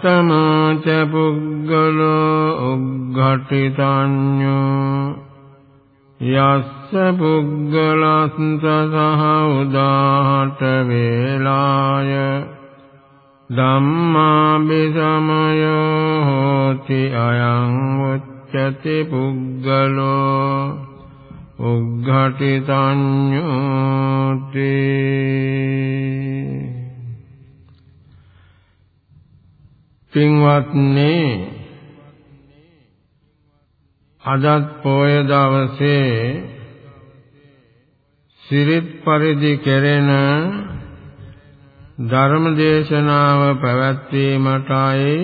කතමච පුග්ගලෝ උග්ඝටිතඤ්ඤෝ යස්ස පුග්ගලස්ස සහ උදාහට වේලාය ධම්මාභිසමයෝ හෝති අයං උච්චති පුග්ගලෝ උග්ඝටිතඤ්ඤෝති පින්වත්නි අදත් පොය දවසේ සිරිත් පරිදි කෙරෙන ධර්ම දේශනාව පැවැත්වීමටයි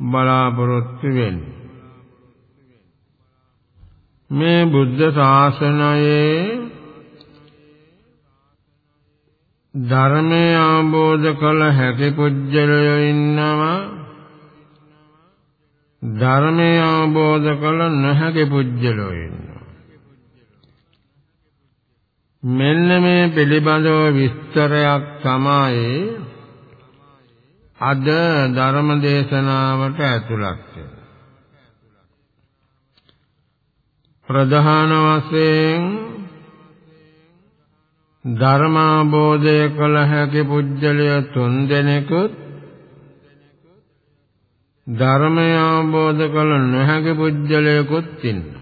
බලාපොරොත්තු වෙන්නේ. මේ බුද්ධ ශාසනයේ ධර්මය අවබෝධ කළ හැකි පුජ්‍යලයෝ ඉන්නවා. ධර්මය අවබෝධ කළ නොහැකි පුජ්‍යලයෝ ඉන්නවා. මෙන්න මේ පිළිබඳව විස්තරයක් තමයි අද ධර්ම දේශනාවට ඇතුළත් ප්‍රධාන වශයෙන් ධර්මාබෝධය කළ හැකි පුජ්‍යලය තුන් දෙනෙකුත් ධර්මය අවබෝධ කළ නොහැකි පුජ්‍යලයකුත් ඉන්නවා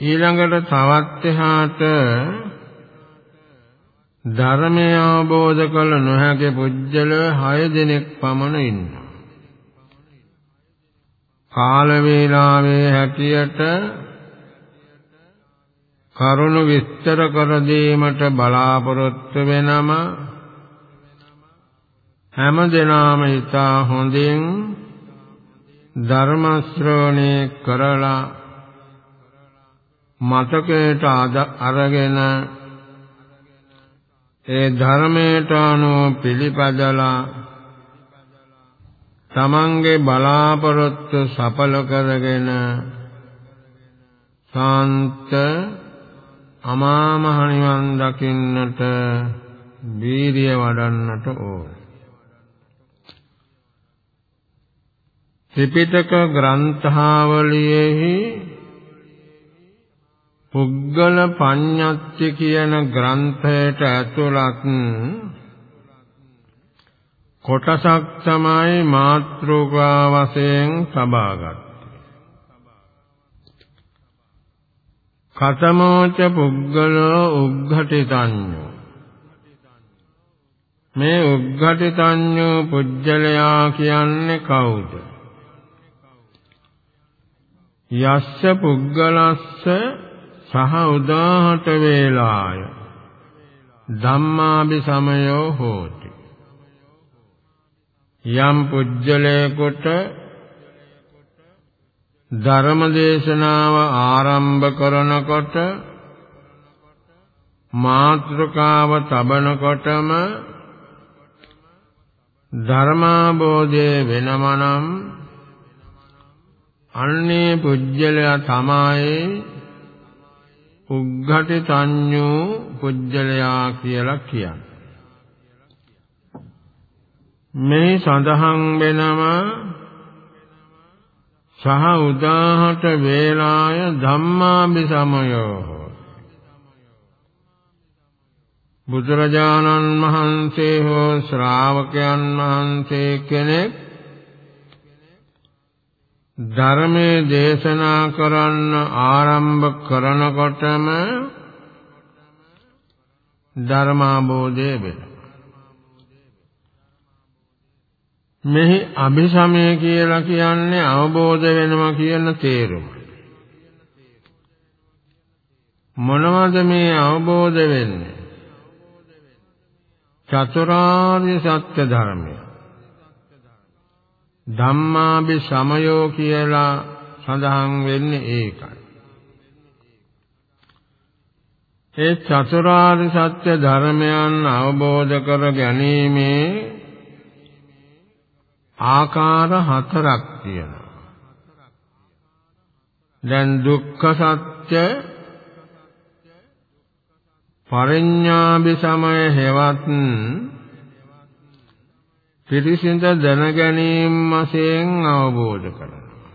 ඊළඟට තවත් එහාට ධර්මය අවබෝධ කළ නොහැකි පුජ්‍යල 6 දෙනෙක් පමණ ඉන්නවා. කාල වේලාවේ හැටියට කරුණ විස්තර කර දීමට බලාපොරොත්තු වෙනම හැම දිනම ඊතා හොඳින් ධර්ම ශ්‍රවණය කරලා මතකයට අරගෙන ඒ ධර්මයට අනුව පිළිපදලා තමන්ගේ බලාපොරොත්තු සඵල කරගෙන සාන්ත අමා මහ නිවන් දකින්නට වීරිය වඩන්නට ඕන. ත්‍රිපිටක ග්‍රන්ථාවලියෙහි පුද්ගල පඤ්ඤත්ති කියන ග්‍රන්ථයට ඇතුළත් කොටසක් තමයි මාත්‍රිකා වශයෙන් සබාගත්තේ. කතමෝච පුද්ගලෝ උග්ඝටිතඤ්ඤෝ. මේ උග්ඝටිතඤ්ඤෝ පුජ්‍යලයා කියන්නේ කවුද? යස්ස පුද්ගලස්ස සහ උදාහට වේලාය. ධම්මාභි සමයෝ හෝති. යම් පුජ්‍යලයකට ධර්ම දේශනාව ආරම්භ කරනකොට මාත්‍රකාව තබනකොටම ධර්මාබෝධය වෙනමනම් අන්නේ පුජ්‍යලයා තමයි උග්ඝටි තඤ්ඤෝ පුජ්‍යලයා කියලා කියන්නේ. මේ සඳහන් වෙනම සහ උදාහට වේලාය ධම්මාභි සමයෝ බුදුරජාණන් වහන්සේ හෝ ශ්‍රාවකයන් වහන්සේ කෙනෙක් ධර්මයේ දේශනා කරන්න ආරම්භ කරනකොටම ධර්මාබෝධය වෙනවා. මෙහි අභිසමය කියලා කියන්නේ අවබෝධ වෙනවා කියන තේරුම. මොනවද මේ අවබෝධ වෙන්නේ? චතුරාර්ය සත්‍ය ධර්මය ධම්මාභි සමයෝ කියලා සඳහන් වෙන්නේ ඒකයි. ඒ චතුරාර්ය සත්‍ය ධර්මයන් අවබෝධ කර ගැනීමේ ආකාර හතරක් තියෙනවා. දැන් දුක්ඛ සත්‍ය පරිඥාභි සමය හෙවත් පිරිසිඳ දැන ගැනීම වශයෙන් අවබෝධ කරනවා.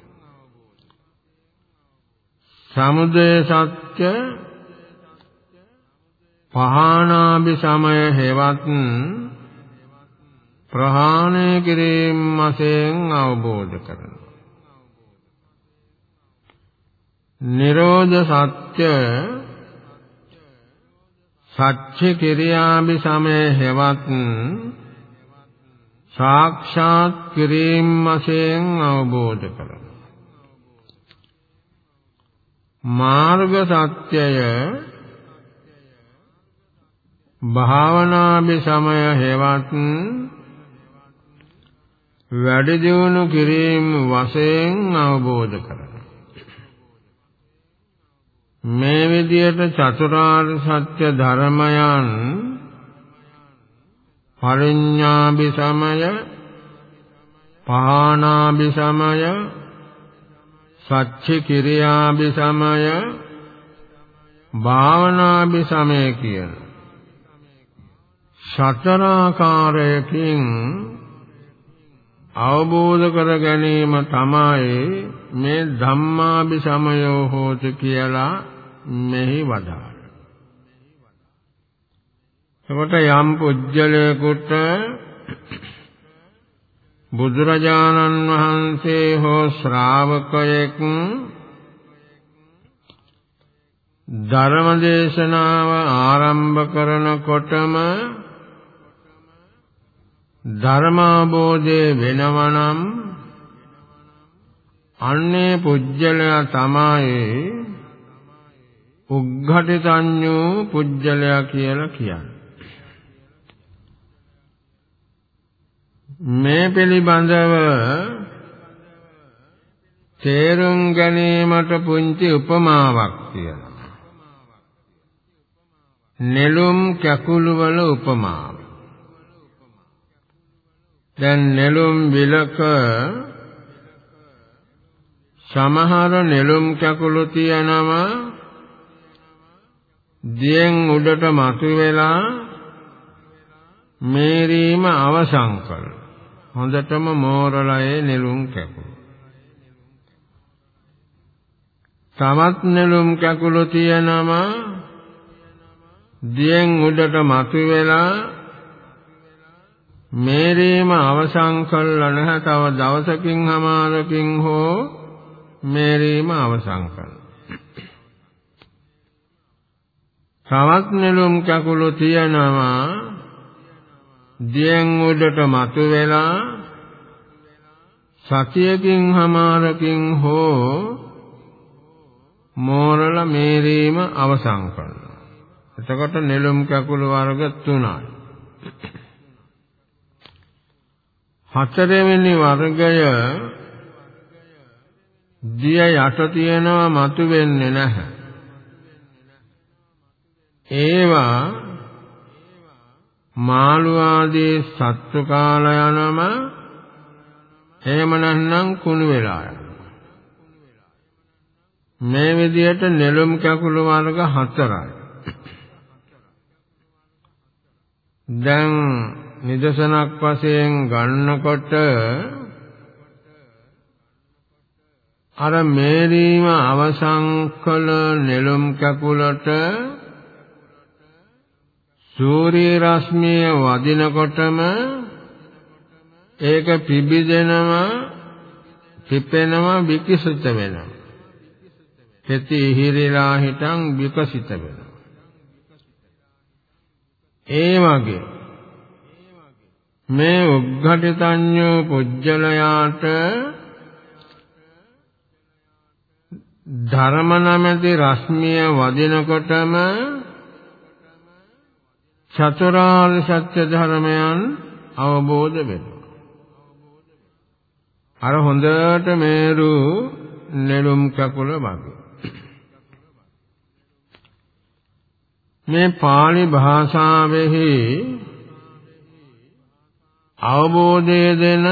සමුදය සත්‍ය පහානාභි සමය හෙවත් ප්‍රහාණය කිරීම වශයෙන් අවබෝධ කරනවා. නිරෝධ සත්‍ය සච්ච කිරියාමි සමේ හෙවත් සාක්ෂාත් කිරීම වශයෙන් අවබෝධ කරගන්න. මාර්ග සත්‍යය භාවනාභි සමය හෙවත් වැඩි දියුණු කිරීම වශයෙන් අවබෝධ කරගන්න. මේ විදියට චතුරාර්ය සත්‍ය ධර්මයන් පරිඥාභි සමය පහානාභි සමය සච්චි කිරියාභි සමය භාවනාභි සමය කියන සතරාකාරයකින් අවබෝධ කර ගැනීම තමයි මේ ධම්මාභි සමයෝ හෝති කියලා මෙහි වදාළ. එතකොට යම් පුජ්‍යලයකට බුදුරජාණන් වහන්සේ හෝ ශ්‍රාවකයෙක් ධර්ම දේශනාව ආරම්භ කරනකොටම ධර්මාබෝධය වෙනවනම් අන්නේ පුජ්‍යලයා තමයි උග්ඝටි සංඤෝ පුජ්‍යලයා කියලා කියන්නේ. මේ පිළිබඳව තේරුම් ගැනීමට පුංචි උපමාවක් තියෙනවා. නෙළුම් කැකුළු වල උපමාව. දැන් නෙළුම් විලක සමහර නෙළුම් කැකුළු තියෙනවා දියෙන් උඩට මතුවෙලා මේරීම අවසන් කළ. හොඳටම මෝරලයේ නෙළුම් කැකුළු. තවත් නෙළුම් කැකුළු තියෙනම දියෙන් උඩට මතුවෙලා මේරීම අවසන් කළා නැහැ තව දවසකින් හමාරකින් හෝ මේරීම අවසන් කළා තවත් නෙළුම් කකුළු තියනවා දියෙන් උඩට මතුවෙලා සතියකින් හමාරකින් හෝ මෝරල මේරීම අවසන් කරනවා. එතකොට නෙළුම් කකුළු වර්ග තුනයි. හතරවෙනි වර්ගය දිය යට තියෙනවා මතු වෙන්නේ නැහැ. ඒවා මාළු ආදී සත්තු කාලා යනම එහෙම නැත්නම් කුණු වෙලා යනවා. මේ විදිහට නෙළුම් කැකුළු වර්ග හතරයි. දැන් නිදසනක් වශයෙන් ගන්නකොට අර මේරීම අවසන් කළ නෙළුම් කැකුලට සූර්ය රශ්මිය වදිනකොටම ඒක පිබිදෙනවා පිපෙනවා විකසිත වෙනවා. කෙටි ඉහිරිලා හිටන් විකසිත වෙනවා. ඒ වගේ මේ උග්ඝටිතඤ්ඤෝ පුජ්‍යලයාට ධර්ම නැමැති රශ්මිය වදිනකොටම චතුරාර්ය සත්‍ය ධර්මයන් අවබෝධ වෙනවා. අර හොඳට මේරු නෙළුම් කකුල වගේ. මේ pāli භාෂාවෙහි අවබෝධය දෙන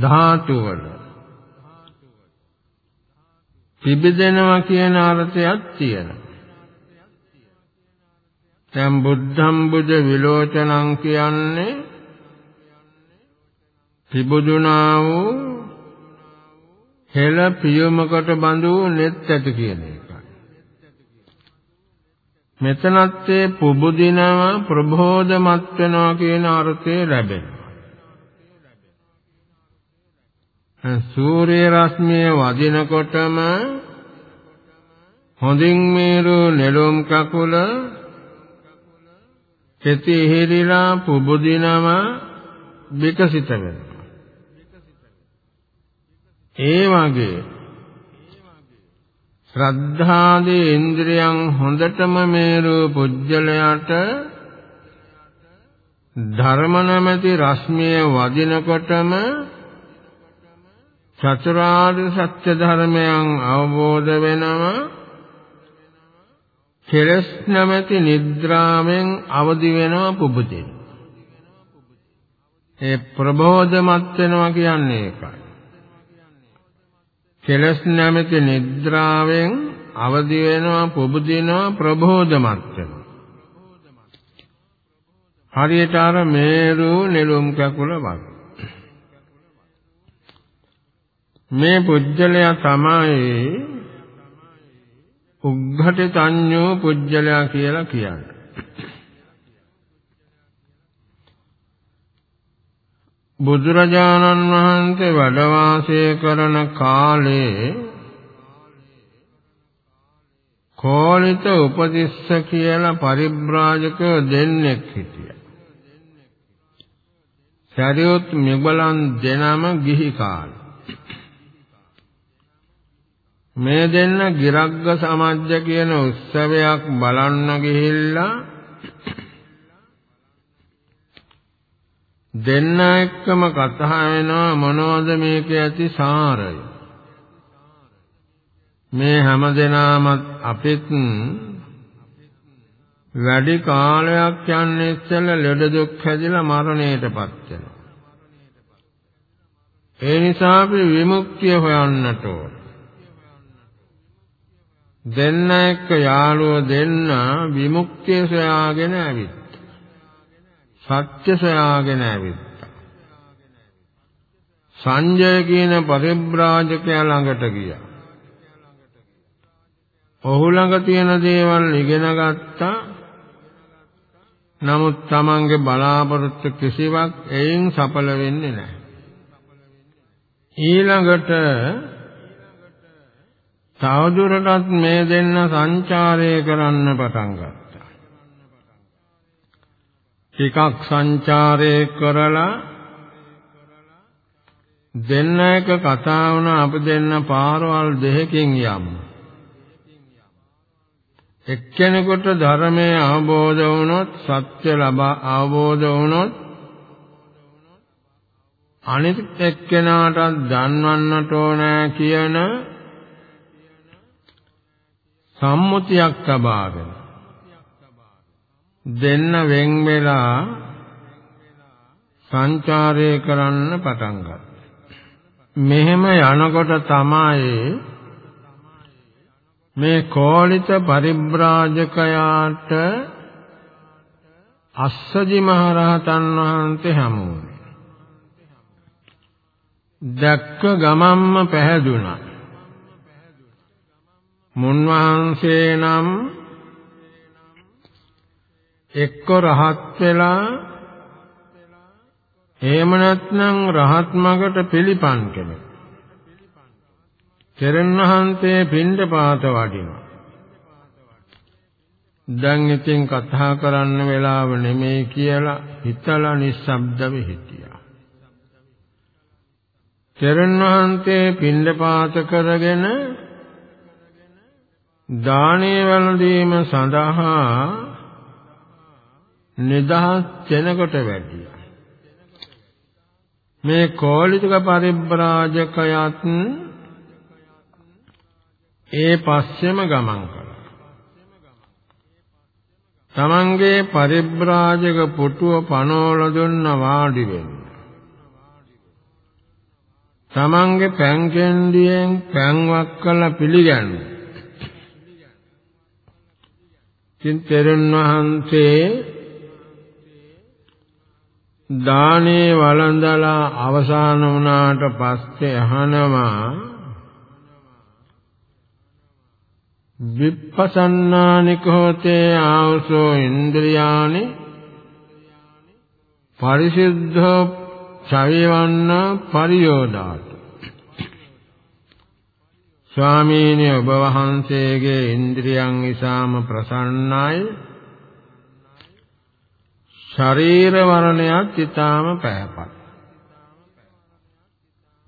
ධාතු වල පිබිදෙනවා කියන අර්ථයක් තියෙනවා. දැන් බුද්ධම් බුද විලෝචනං කියන්නේ පිබුදුනා වූ හෙළ පියමකට බඳු net ඇති කියන එකයි. මෙතනත් ඒ පුබුදිනව ප්‍රබෝධමත් වෙනවා කියන අර්ථය ලැබෙනවා. සූර්ය රශ්මිය වදිනකොටම හොඳින් මේරු නෙළුම් කකුල කෙති හිරිලා පුබුදිනම විකසිත වෙනවා. ඒ වගේ ශ්‍රද්ධාදී ඉන්ද්‍රියන් හොඳටම මේරු පුජ්‍යලයට ධර්ම නැමැති රශ්මිය වදිනකොටම චතුරාර්ය සත්‍ය ධර්මයන් අවබෝධ වෙනවා කෙලස් නැමැති නිද්‍රාවෙන් අවදි වෙනවා පුබුදෙන. ඒ ප්‍රබෝධමත් වෙනවා කියන්නේ ඒකයි. කෙලස් නැමැති නිද්‍රාවෙන් අවදි වෙනවා පුබුදිනවා ප්‍රබෝධමත් වෙනවා. හරියට අර මේරු නෙළුම් කකුල වගේ. මේ පුජ්‍යලයා තමයි උග්ඝටිතඤ්ඤෝ පුජ්‍යලයා කියලා කියන්නේ. බුදුරජාණන් වහන්සේ වැඩ වාසය කරන කාලේ කෝලිත උපතිස්ස කියලා පරිබ්‍රාජක දෙන්නෙක් හිටියා. සරියොත් මෙබලන් දෙනම ගිහි කාලේ මේ දෙන්න ගිරග්ග සමජ්ජ කියන උත්සවයක් බලන්න ගිහිල්ලා දෙන්න එක්කම කතා වෙනවා මොනවද මේකේ ඇති සාරය මේ හැම දෙනාමත් අපිත් වැඩි කාලයක් යන්නේ ඉස්සෙල්ලා ලෙඩ දුක් හැදිලා මරණයටපත් වෙනවා ඒ නිසා අපි විමුක්තිය හොයන්නට ඕන දෙන්න එක්ක යාළුවෝ දෙන්න විමුක්තිය සොයාගෙන ඇවිත්. සත්‍ය සොයාගෙන ඇවිත්. සංජය කියන පරිබ්‍රාජකයා ළඟට ගියා. ඔහු ළඟ තියෙන දේවල් ඉගෙන ගත්තා. නමුත් Tamange බලාපොරොත්තු කිසිවක් එයින් සඵල වෙන්නේ නැහැ. ඊළඟට තවදුරටත් මේ දෙන්න සංචාරය කරන්න පටන් ගත්තා. ටිකක් සංචාරය කරලා දෙන්න එක කතා වුණ අපි දෙන්න පාරවල් දෙකකින් යමු. එක්කෙනෙකුට ධර්මයේ අවබෝධ වුණොත් සත්‍ය ලබා අවබෝධ වුණොත් අනිත් එක්කෙනාටත් දන්වන්නට ඕනෑ කියන සම්මුතියක් ලබාගෙන දෙන්න වෙන් වෙලා සංචාරය කරන්න පටන් ගත්තා. මෙහෙම යනකොට තමයි මේ කෝලිත පරිබ්‍රාජකයාට අස්සජි මහරහතන් වහන්සේ හමු වුණේ. දැක්ක ගමම්ම පැහැදුනා. මුන්වහන්සේ නම් එක්ක රහත් වෙලා එහෙම නැත්නම් රහත් මගට පිළිපන් කෙනෙක්. තෙරණ වහන්සේ පින්ඩපාත වඩිනවා. දැන් ඉතින් කතා කරන්න වෙලාව නෙමෙයි කියලා හිතලා නිස්සබ්දව හිටියා. තෙරණ වහන්සේ පින්ඩපාත කරගෙන දානේ වළඳීම සඳහා නිදහස් වෙනකොට වැඩියා. මේ කෝලිතක පරිබ්‍රාජකයත් ඒ පස්සෙම ගමන් කළා. තමන්ගේ පරිබ්‍රාජක පුටුව පනෝල දුන්න වාඩි වෙන්න. තමන්ගේ පැන් කෙන්ඩියෙන් පැන්වක් කළ පිළිගන්න. ඉතින් තෙරුන් වහන්සේ දානේ වළඳලා අවසන් වුණාට පස්සේ අහනවා විපස්සනානිකෝතේ ආවසෝ ඉන්ද්‍රියානි? පරිසිද්ධ චවිවන්න පරියෝදාත. ස්වාමීනි ඔබ වහන්සේගේ ඉන්ද්‍රියන් ඉසාම ප්‍රසන්නයි. ශරීර වර්ණයත් ඊටාම පැහැපත්.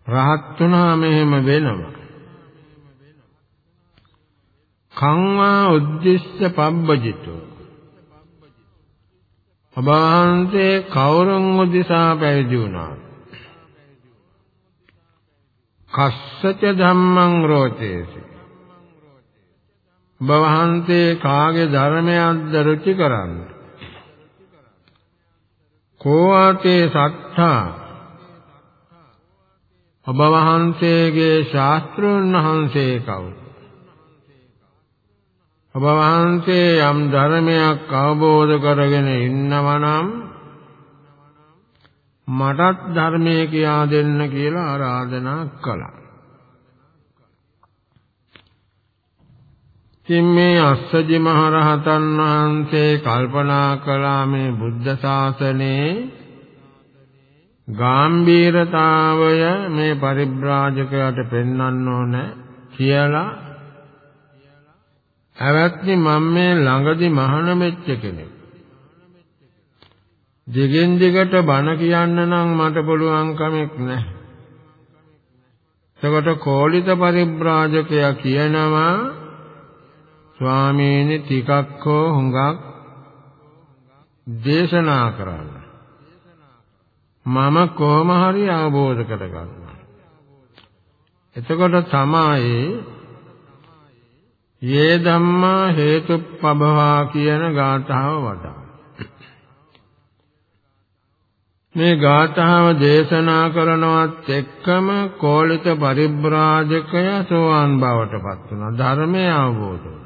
රහත් වුණාම එහෙම වෙනවා. කංවා උද්දිස්ස පබ්බජිතෝ. ඔබ වහන්සේ කවුරුන් උදෙසා පැවිදි වුණාද කස්සච ධම්මං රෝචේසි. බවහන්සේ කාගේ ධර්මයක්ද රුචි කරන්නේ? කෝවාතේ සත්තා ඔබ වහන්සේගේ ශාස්ත්‍රඥ වහන්සේ කවුද ඔබ වහන්සේ යම් ධර්මයක් අවබෝධ කරගෙන ඉන්නවා නම් මටත් ධර්මයේ කියා දෙන්න කියලා ආරාධනා කළා. ඉතින් මේ අස්සජි මහරහතන් වහන්සේ කල්පනා කළා මේ බුද්ධ ශාසනයේ ගාම්භීරතාවය මේ පරිබ්‍රාජකයාට පෙන්වන්න ඕන කියලා ඇවැත්නි මම මේ ළඟදි මහාන මෙච්ච කෙනෙක්. දිගින් දිගට බණ කියන්න නම් මට පුළුවන් කමක් නැහැ. එතකොට කෝලිත පරිබ්‍රාජකයා කියනවා ස්වාමීනි ටිකක් හෝ හුඟක් දේශනා කරන්න. මම කොහොම හරි අවබෝධ කරගන්නවා. එතකොට තමයි යේ ධම්මා හේතුප්පභවා කියන ගාථාව වඩා. මේ ගාථාව දේශනා කරනවත් එක්කම කෝලිත පරිබ්‍රාජකය සෝවාන් බවට පත් වුණා. ධර්මය අවබෝධ වුණා.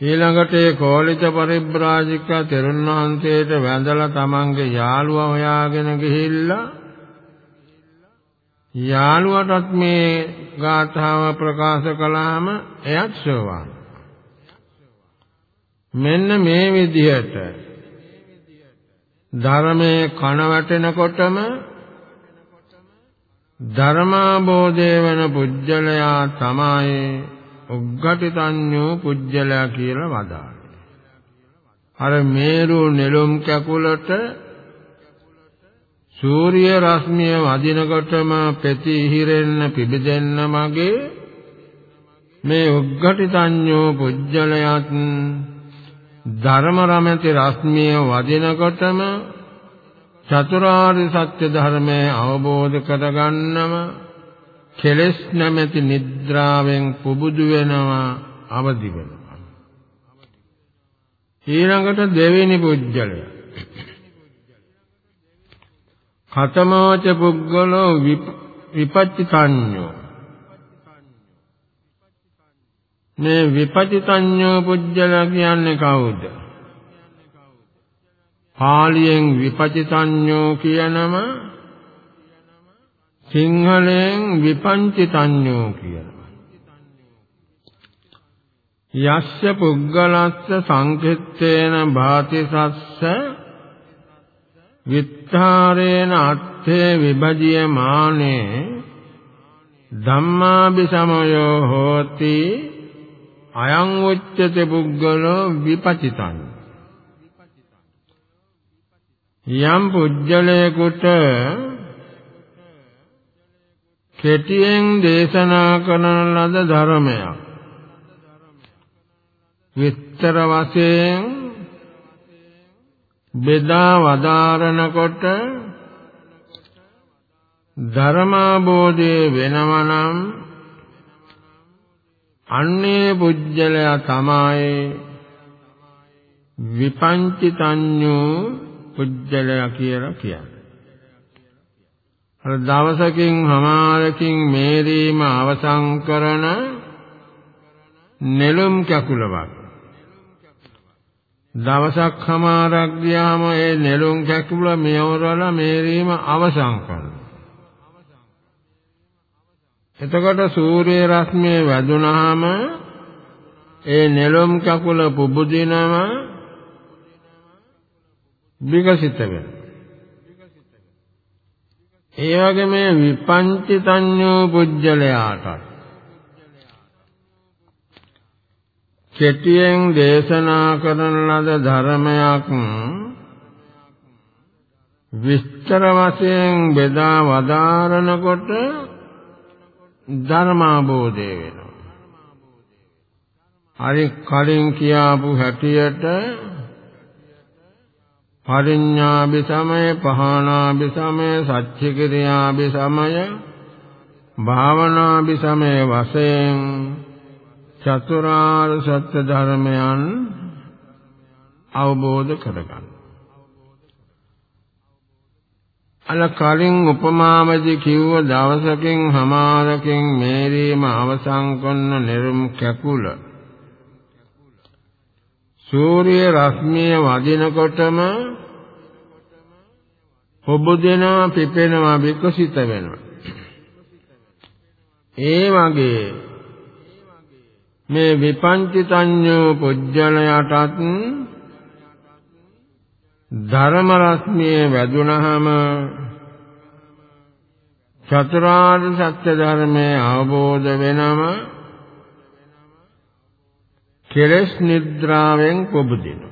ඊළඟට ඒ කෝලිත පරිබ්‍රාජක තෙරුන් වහන්සේට වැඳලා තමන්ගේ යාළුවා හොයාගෙන ගිහිල්ලා යාළුවටත් මේ ගාථාව ප්‍රකාශ කළාම එයත් සෝවාන්. මෙන්න මේ විදිහට ධර්මයේ කන වැටෙනකොටම ධර්මාබෝධය වෙන පුජ්‍යලයා තමයි උග්ගටිතඤ්ඤෝ පුජ්‍යලයා කියලා වදාළේ. අර මේරු නෙළුම් කැකුලට සූර්ය රශ්මිය වදිනකොටම පෙති ඉහිරෙන්න පිබිදෙන්න මගේ මේ උග්ගටිතඤ්ඤෝ පුජ්‍යලයත් ධර්ම රමති රශ්මිය වදිනකොටම චතුරාර්ය සත්‍ය ධර්මය අවබෝධ කරගන්නම කෙලෙස් නැමැති නිද්‍රාවෙන් පුබුදු වෙනවා අවදි වෙනවා. ඊළඟට දෙවෙනි පුජ්‍යලය. කතමෝච පුද්ගලෝ විපච්චිතඤ්ඤෝ. මේ විපච්චිතඤ්ඤෝ පුජ්‍යල කියන්නේ කවුද? පාලියෙන් විපච්චිතඤ්ඤෝ කියනම සිංහලෙන් විපංචිතඤ්ඤෝ කියනවා. යස්ස පුද්ගලස්ස සංකිට්ඨේන භාතිසස්ස විත්තරේන අත්ථේ විභජ්‍යමානේ ධම්මාபிසමයෝ හෝති අයං උච්චති පුද්ගලෝ විපචිතං යම් පුජ්‍යලයකට කෙටියෙන් දේශනා කරන ලද ධර්මයක් විස්තර වශයෙන් බෙදා වදාරනකොට ධර්මාබෝධයේ වෙනවනම් අන්නේ පුජ්‍යලයා තමයි විපංචිතඤ්ඤෝ පුජ්‍යලයා කියලා කියන්නේ. අර දවසකින් හමාරකින් මේරීම අවසන් කරන නෙළුම් කැකුලවක්. දවසක් හමාරක් ගියාම ඒ නෙළුම් කැකුල මෙවරලා මේරීම අවසන් කරනවා. එතකොට සූර්ය රශ්මිය වැදුනහම ඒ නෙළුම් කකුල පුබුදිනම විකසිත වෙනවා. ඒ වගේ මේ විපංචිතඤ්ඤෝ පුජ්‍යලයාට කෙටියෙන් දේශනා කරන ලද ධර්මයක් විස්තර වශයෙන් බෙදා වදාරනකොට ධර්මාබෝධය වෙනවා. හරි කලින් කියාපු හැටියට පරිඥාභි සමය, පහනාභි සමය, සච්චිකිරියාභි සමය, භාවනාභි සමය වශයෙන් චතුරාර්ය සත්‍ය ධර්මයන් අවබෝධ කරගන්න. අල කලින් උපමාවදී කිව්ව දවසකින් හමාරකින් මේරීම අවසන් කරන නිර්ම කැකුල සූර්ය රශ්මිය වදිනකොටම පොබුදෙනවා පිපෙනවා විකසිත වෙනවා. ඒ වගේ මේ විපංචිතඤ්ඤෝ පුජ්‍යලයටත් ධර්ම රශ්මිය වැදුනහම චතුරාර්ය සත්‍ය ධර්මයේ අවබෝධ වෙනම කෙලස් නිද්‍රාවෙන් පොබදිනවා.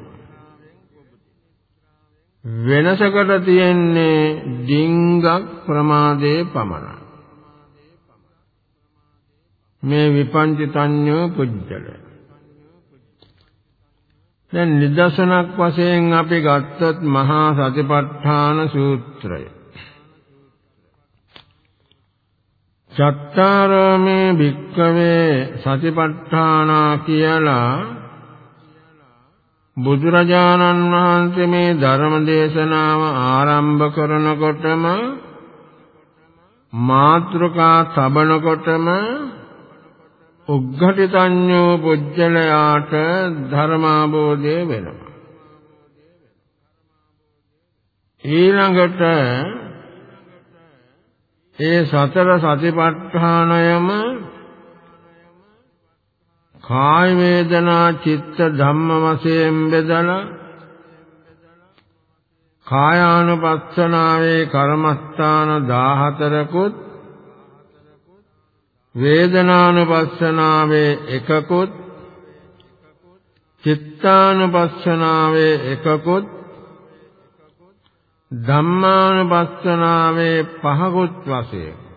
වෙනසකට තියෙන්නේ ඩිංගක් ප්‍රමාදයේ පමණයි මේ විපංචිතඤ්ඤෝ පුජ්‍යලය දැන් නිදර්ශනක් වශයෙන් අපි ගත්තොත් මහා සතිපට්ඨාන සූත්‍රය. චත්තාරෝමේ භික්කවේ සතිපට්ඨානා කියලා බුදුරජාණන් වහන්සේ මේ ධර්ම දේශනාව ආරම්භ කරනකොටම මාත්‍රකා තබනකොටම උග්ඝටිතඤ්ඤෝ පුජ්‍යලයාට ධර්මාබෝධය වෙනවා. ඊළඟට ඒ සතර සතිපට්ඨානයම කාය වේදනා චිත්ත ධම්ම වශයෙන් බෙදලා කායානුපස්සනාවේ කර්මස්ථාන 14කුත් වේදනානුපස්සනාවේ එකකුත් චිත්තානුපස්සනාවේ එකකුත් ධම්මානුපස්සනාවේ පහකුත් වශයෙන්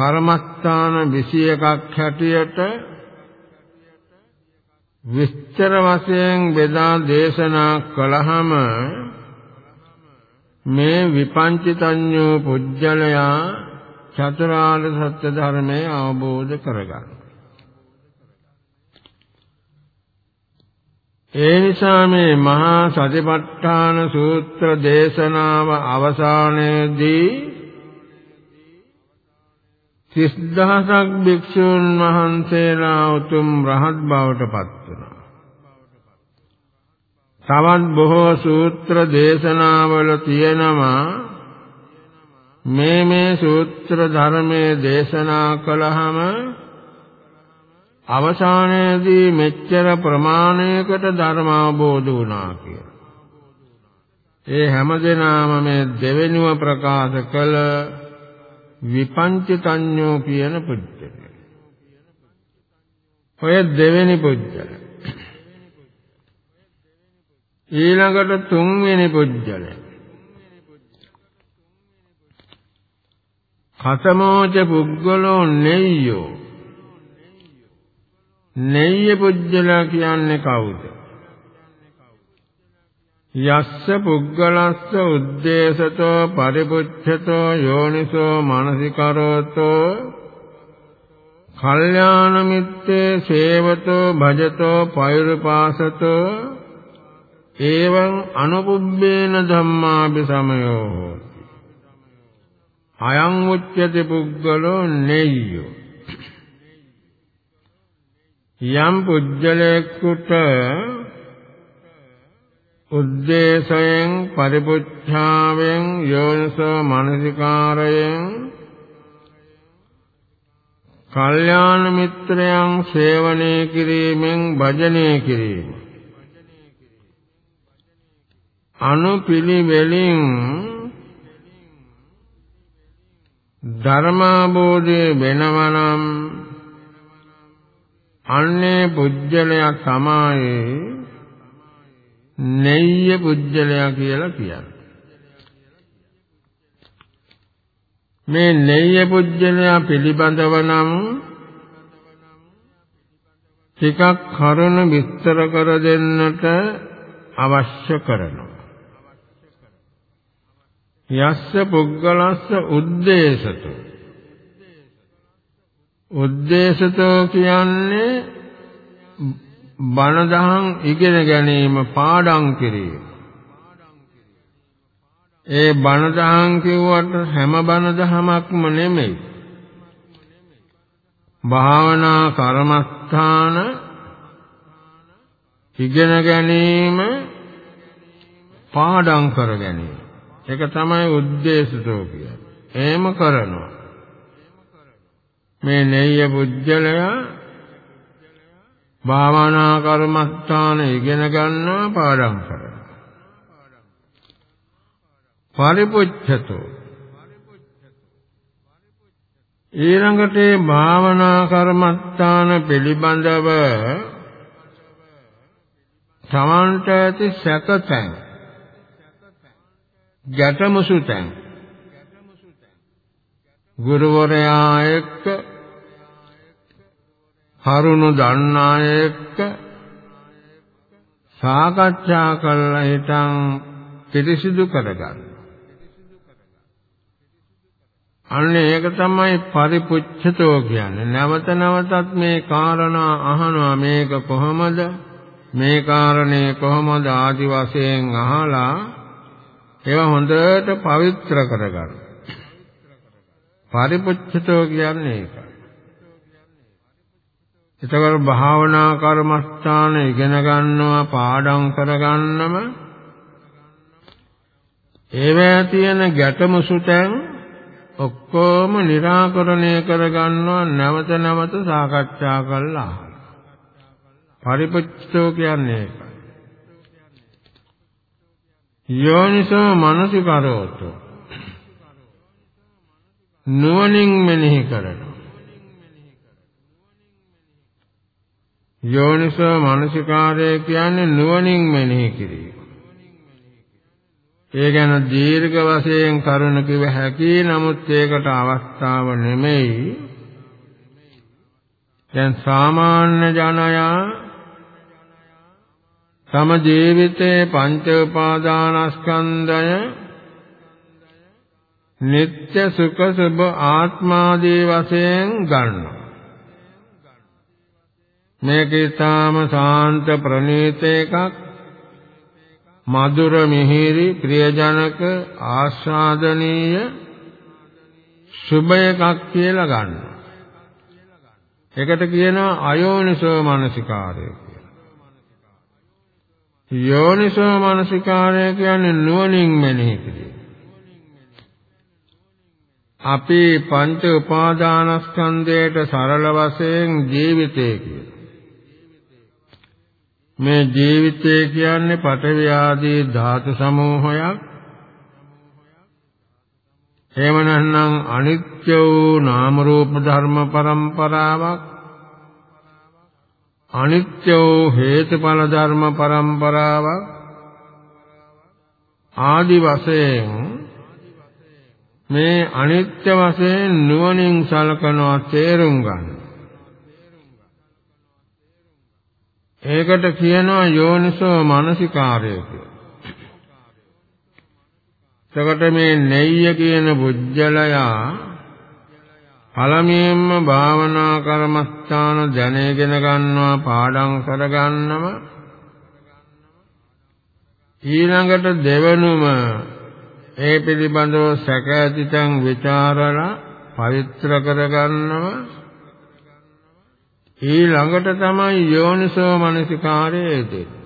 කර්මස්ථාන 21ක් හැටියට විස්තර වශයෙන් බෙදා දේශනා කළහම මේ විපංචිතඤ්ඤෝ පුජ්‍යලයා චතුරාර්ය සත්‍ය ධර්මය අවබෝධ කරගන්න. ඒ නිසා මේ මහා සතිපට්ඨාන සූත්‍ර දේශනාව අවසානයේදී 30000ක් භික්ෂුන් වහන්සේලා උතුම් රහත් බවට පත් වුණා. තවත් බොහෝ සූත්‍ර දේශනාවල තියෙනවා මේ මේ සූත්‍ර ධර්මයේ දේශනා කළාම අවසානයේදී මෙච්චර ප්‍රමාණයකට ධර්ම අවබෝධ වුණා කියලා. ඒ හැමදෙනාම මේ දෙවෙනිව ප්‍රකාශ කළ විපංචිතඤ්ඤෝ කියන පුජ්‍යය. ඔය දෙවෙනි පුජ්‍යය. ඊළඟට තුන්වෙනි පුජ්‍යය. කතමෝච පුද්ගලෝ නෙය්‍යෝ නෙය්‍ය පුජ්‍යලා කියන්නේ කවුද? යස්ස පුද්ගලස්ස උද්දේශතෝ පරිපුච්ඡතෝ යෝනිසෝ මනසිකරෝතෝ කල්යාණ මිත්තේ සේවතෝ භජතෝ පෛරුපාසතෝ එවං අනුපුබ්බේන ධම්මාපි සමයෝ අයං උච්චති පුද්ගලෝ නෙය්‍යෝ. යම් පුජ්‍යලේකුට උද්දේශයෙන් පරිපුච්ඡාවෙන් යෝනිසෝ මනසිකාරයෙන් කල්යාණ මිත්‍රයන් සේවනය කිරීමෙන් භජනය කිරීම. අනුපිළිවෙලින් ධර්මාබෝධය වෙනවනම් අන්නේ පුජ්‍යලයා සමායේ නෙය්‍ය පුජ්‍යලයා කියලා කියන්නේ. මේ නෙය්‍ය පුජ්‍යලයා පිළිබඳව නම් ටිකක් කරුණ විස්තර කර දෙන්නට අවශ්‍ය කරනවා. යස්ස පුද්ගලස්ස උද්දේශතෝ උද්දේශතෝ කියන්නේ බණ දහම් ඉගෙන ගැනීම පාඩම් කිරීම. ඒ බණ දහම් කිව්වට හැම බණ දහමක්ම නෙමෙයි. භාවනා කර්මස්ථාන ඉගෙන ගැනීම පාඩම් කර ගැනීම. ඒක තමයි උද්දේශතෝ කියන්නේ. එහෙම කරනවා. මේ නෙය්‍ය පුජ්‍යලයා භාවනා කර්මස්ථාන ඉගෙන ගන්නවා පාඩම් කරනවා පරිපුච්ඡතෝ ඊළඟට භාවනා කර්මස්ථාන පිළිබඳව තමන්ට ඇති සැකතැන් ගැටමුසුතැන් ගුරුවරයා එක්ක කරුණ දන්නා එක්ක සාකච්ඡා කරලා හිටන් පිරිසිදු කරගන්න. අන්න ඒක තමයි පරිපුච්ඡතෝ කියන්නේ. නැවත නැවතත් මේ කාරණා අහනවා මේක කොහොමද? මේ කාරණේ කොහොමද ආදි වශයෙන් අහලා ඒවා හොඳට පවිත්‍ර කරගන්න. පරිපුච්ඡතෝ කියන්නේ ඒකයි. එතකොට භාවනා කර්මස්ථාන ඉගෙන ගන්නවා පාඩම් කරගන්නම ඒවැය තියෙන ගැටමුසුතෙන් ඔක්කොම निराකරණය කරගන්නවා නැවත නැවත සාකච්ඡා කළා. පරිපච්ඡෝ කියන්නේ ඒකයි. යෝනිසෝ මනසිකරෝතෝ නුවණින් මෙනෙහි කරනවා. යෝනිසෝ මනසිකාරය කියන්නේ නුවණින් මෙනෙහි කිරීම. ඒ ගැන දීර්ඝ වශයෙන් කරුණ කිව හැකි නමුත් ඒකට අවස්ථාව නෙමෙයි. දැන් සාමාන්‍ය ජනයා තම ජීවිතේ පංච උපාදානස්කන්ධය නিত্য සුඛ සුභ ආත්මාදී වශයෙන් ගන්නවා. මේක ඊටාම ශාන්ත ප්‍රණීත එකක් මధుර මිහිරි ප්‍රියජනක ආස්වාදනීය සුභ එකක් කියලා ගන්නවා. ඒකට කියනවා අයෝනිසෝ මනසිකාරය කියලා. යෝනිසෝ මනසිකාරය කියන්නේ නුවණින් මෙනෙහි කිරීම. අපි පංච උපාදානස්කන්ධයට සරල වශයෙන් ජීවිතය කියනවා. මේ ජීවිතය කියන්නේ පඨවි ආදී ධාතු සමූහයක්. එහෙම නැත්නම් අනිත්‍ය වූ නාම රූප ධර්ම පරම්පරාවක්. අනිත්‍ය වූ හේතුඵල ධර්ම පරම්පරාවක්. ආදි වශයෙන් මේ අනිත්‍ය වශයෙන් නුවණින් සලකනවා තේරුම් ගන්න. ඒකට කියනවා යෝනිසෝ මානසිකාරය කියලා. එතකොට මේ නෙය්‍ය කියන බුද්ධලයා පළමුවෙන්ම භාවනා කර්මස්ථාන දැනගෙන ගන්නවා පාඩම් කරගන්නම ඊළඟට දෙවනුම ඒ පිළිබඳව සැක ඇතිතන් ਵਿਚාරලා පවිත්‍ර කරගන්නවා ඊළඟට තමයි යෝනිසෝ මනසිකාරය එදෙන්නේ.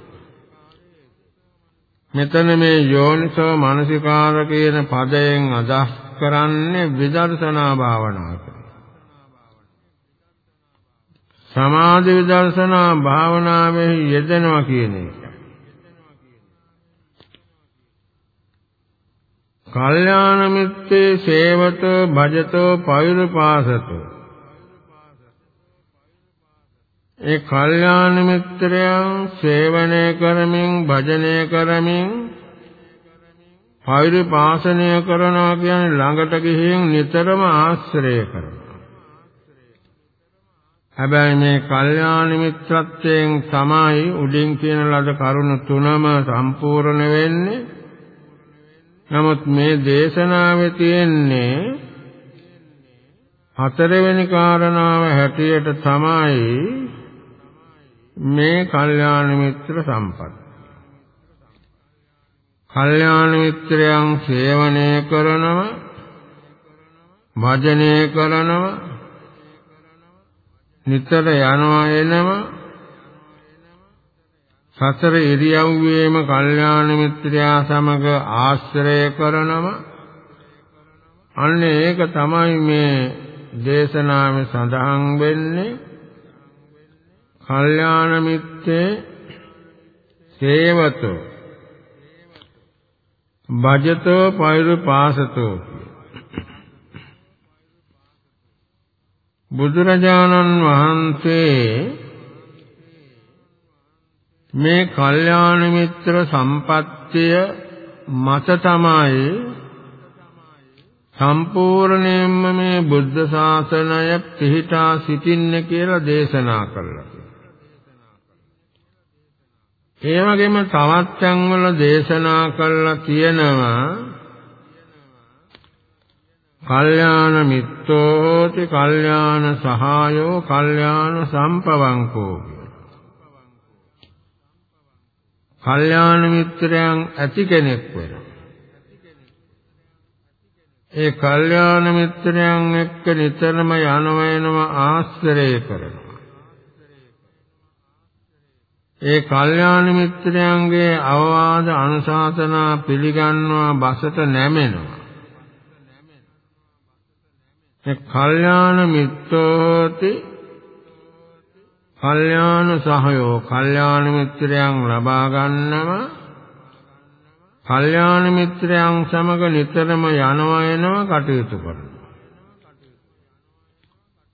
මෙතන මේ යෝනිසෝ මනසිකාර කියන පදයෙන් අදහස් කරන්නේ විදර්ශනා භාවනාව. සමාධි විදර්ශනා භාවනාවේ යෙදෙනවා කියන එක. කල්යාණ මිත්තේ සේවතෝ භජතෝ පෛරුපාසතෝ ඒ කල්යාණ මිත්‍රයන් සේවනය කරමින් භජනය කරමින් පෛරුපාසනය කරනවා කියන්නේ ළඟට ගිහින් නිතරම ආශ්‍රය කරනවා. හැබැයි මේ කල්යාණ මිත්‍රත්වයෙන් තමයි උඩින් කියන ලද කරුණු තුනම සම්පූර්ණ වෙන්නේ. නමුත් මේ දේශනාවේ තියෙන්නේ හතරවෙනි කාරණාව හැටියට තමයි මේ කල්යාණ මිත්‍ර සම්පත්. කල්යාණ මිත්‍රයන් සේවනය කරනව, භජනය කරනව, නිතර යනවා එනවා සතර ඉරියව්වේම කල්යාණ මිත්‍රයා සමග ආශ්‍රය කරනම අන්න ඒක තමයි මේ දේශනාවේ සඳහන් වෙන්නේ කල්යාණ මිත්තේ සේවතෝ භජතෝ පෛරුපාසතෝ බුදුරජාණන් වහන්සේ මේ කල්යාණ මිත්‍ර සම්පත්තිය මත තමයි සම්පූර්ණයෙන්ම මේ බුද්ධ ශාසනය පිහිටා සිටින්න කියලා දේශනා කළා. ඒ වගේම තවත් තැන්වල දේශනා කළා තියෙනවා කල්යාණ මිත්තෝති කල්යාණ සහායෝ කල්යාණ සම්පවංකෝ කල්යාණ මිත්‍රයන් ඇති කෙනෙක් වෙනවා. ඒ කල්යාණ මිත්‍රයන් එක්ක නිතරම යනව එනව ආශ්‍රය කරනවා. ඒ කල්යාණ මිත්‍රයන්ගේ අවවාද අනුශාසනා පිළිගන්නවා බසට නැමෙනවා. ඒ කල්යාණ මිත්‍රෝති කල්යාණ සහයෝ කල්යාණ මිත්‍රයන් ලබා ගන්නව කල්යාණ මිත්‍රයන් සමග නිතරම යනවා එනවා කටයුතු කරනවා.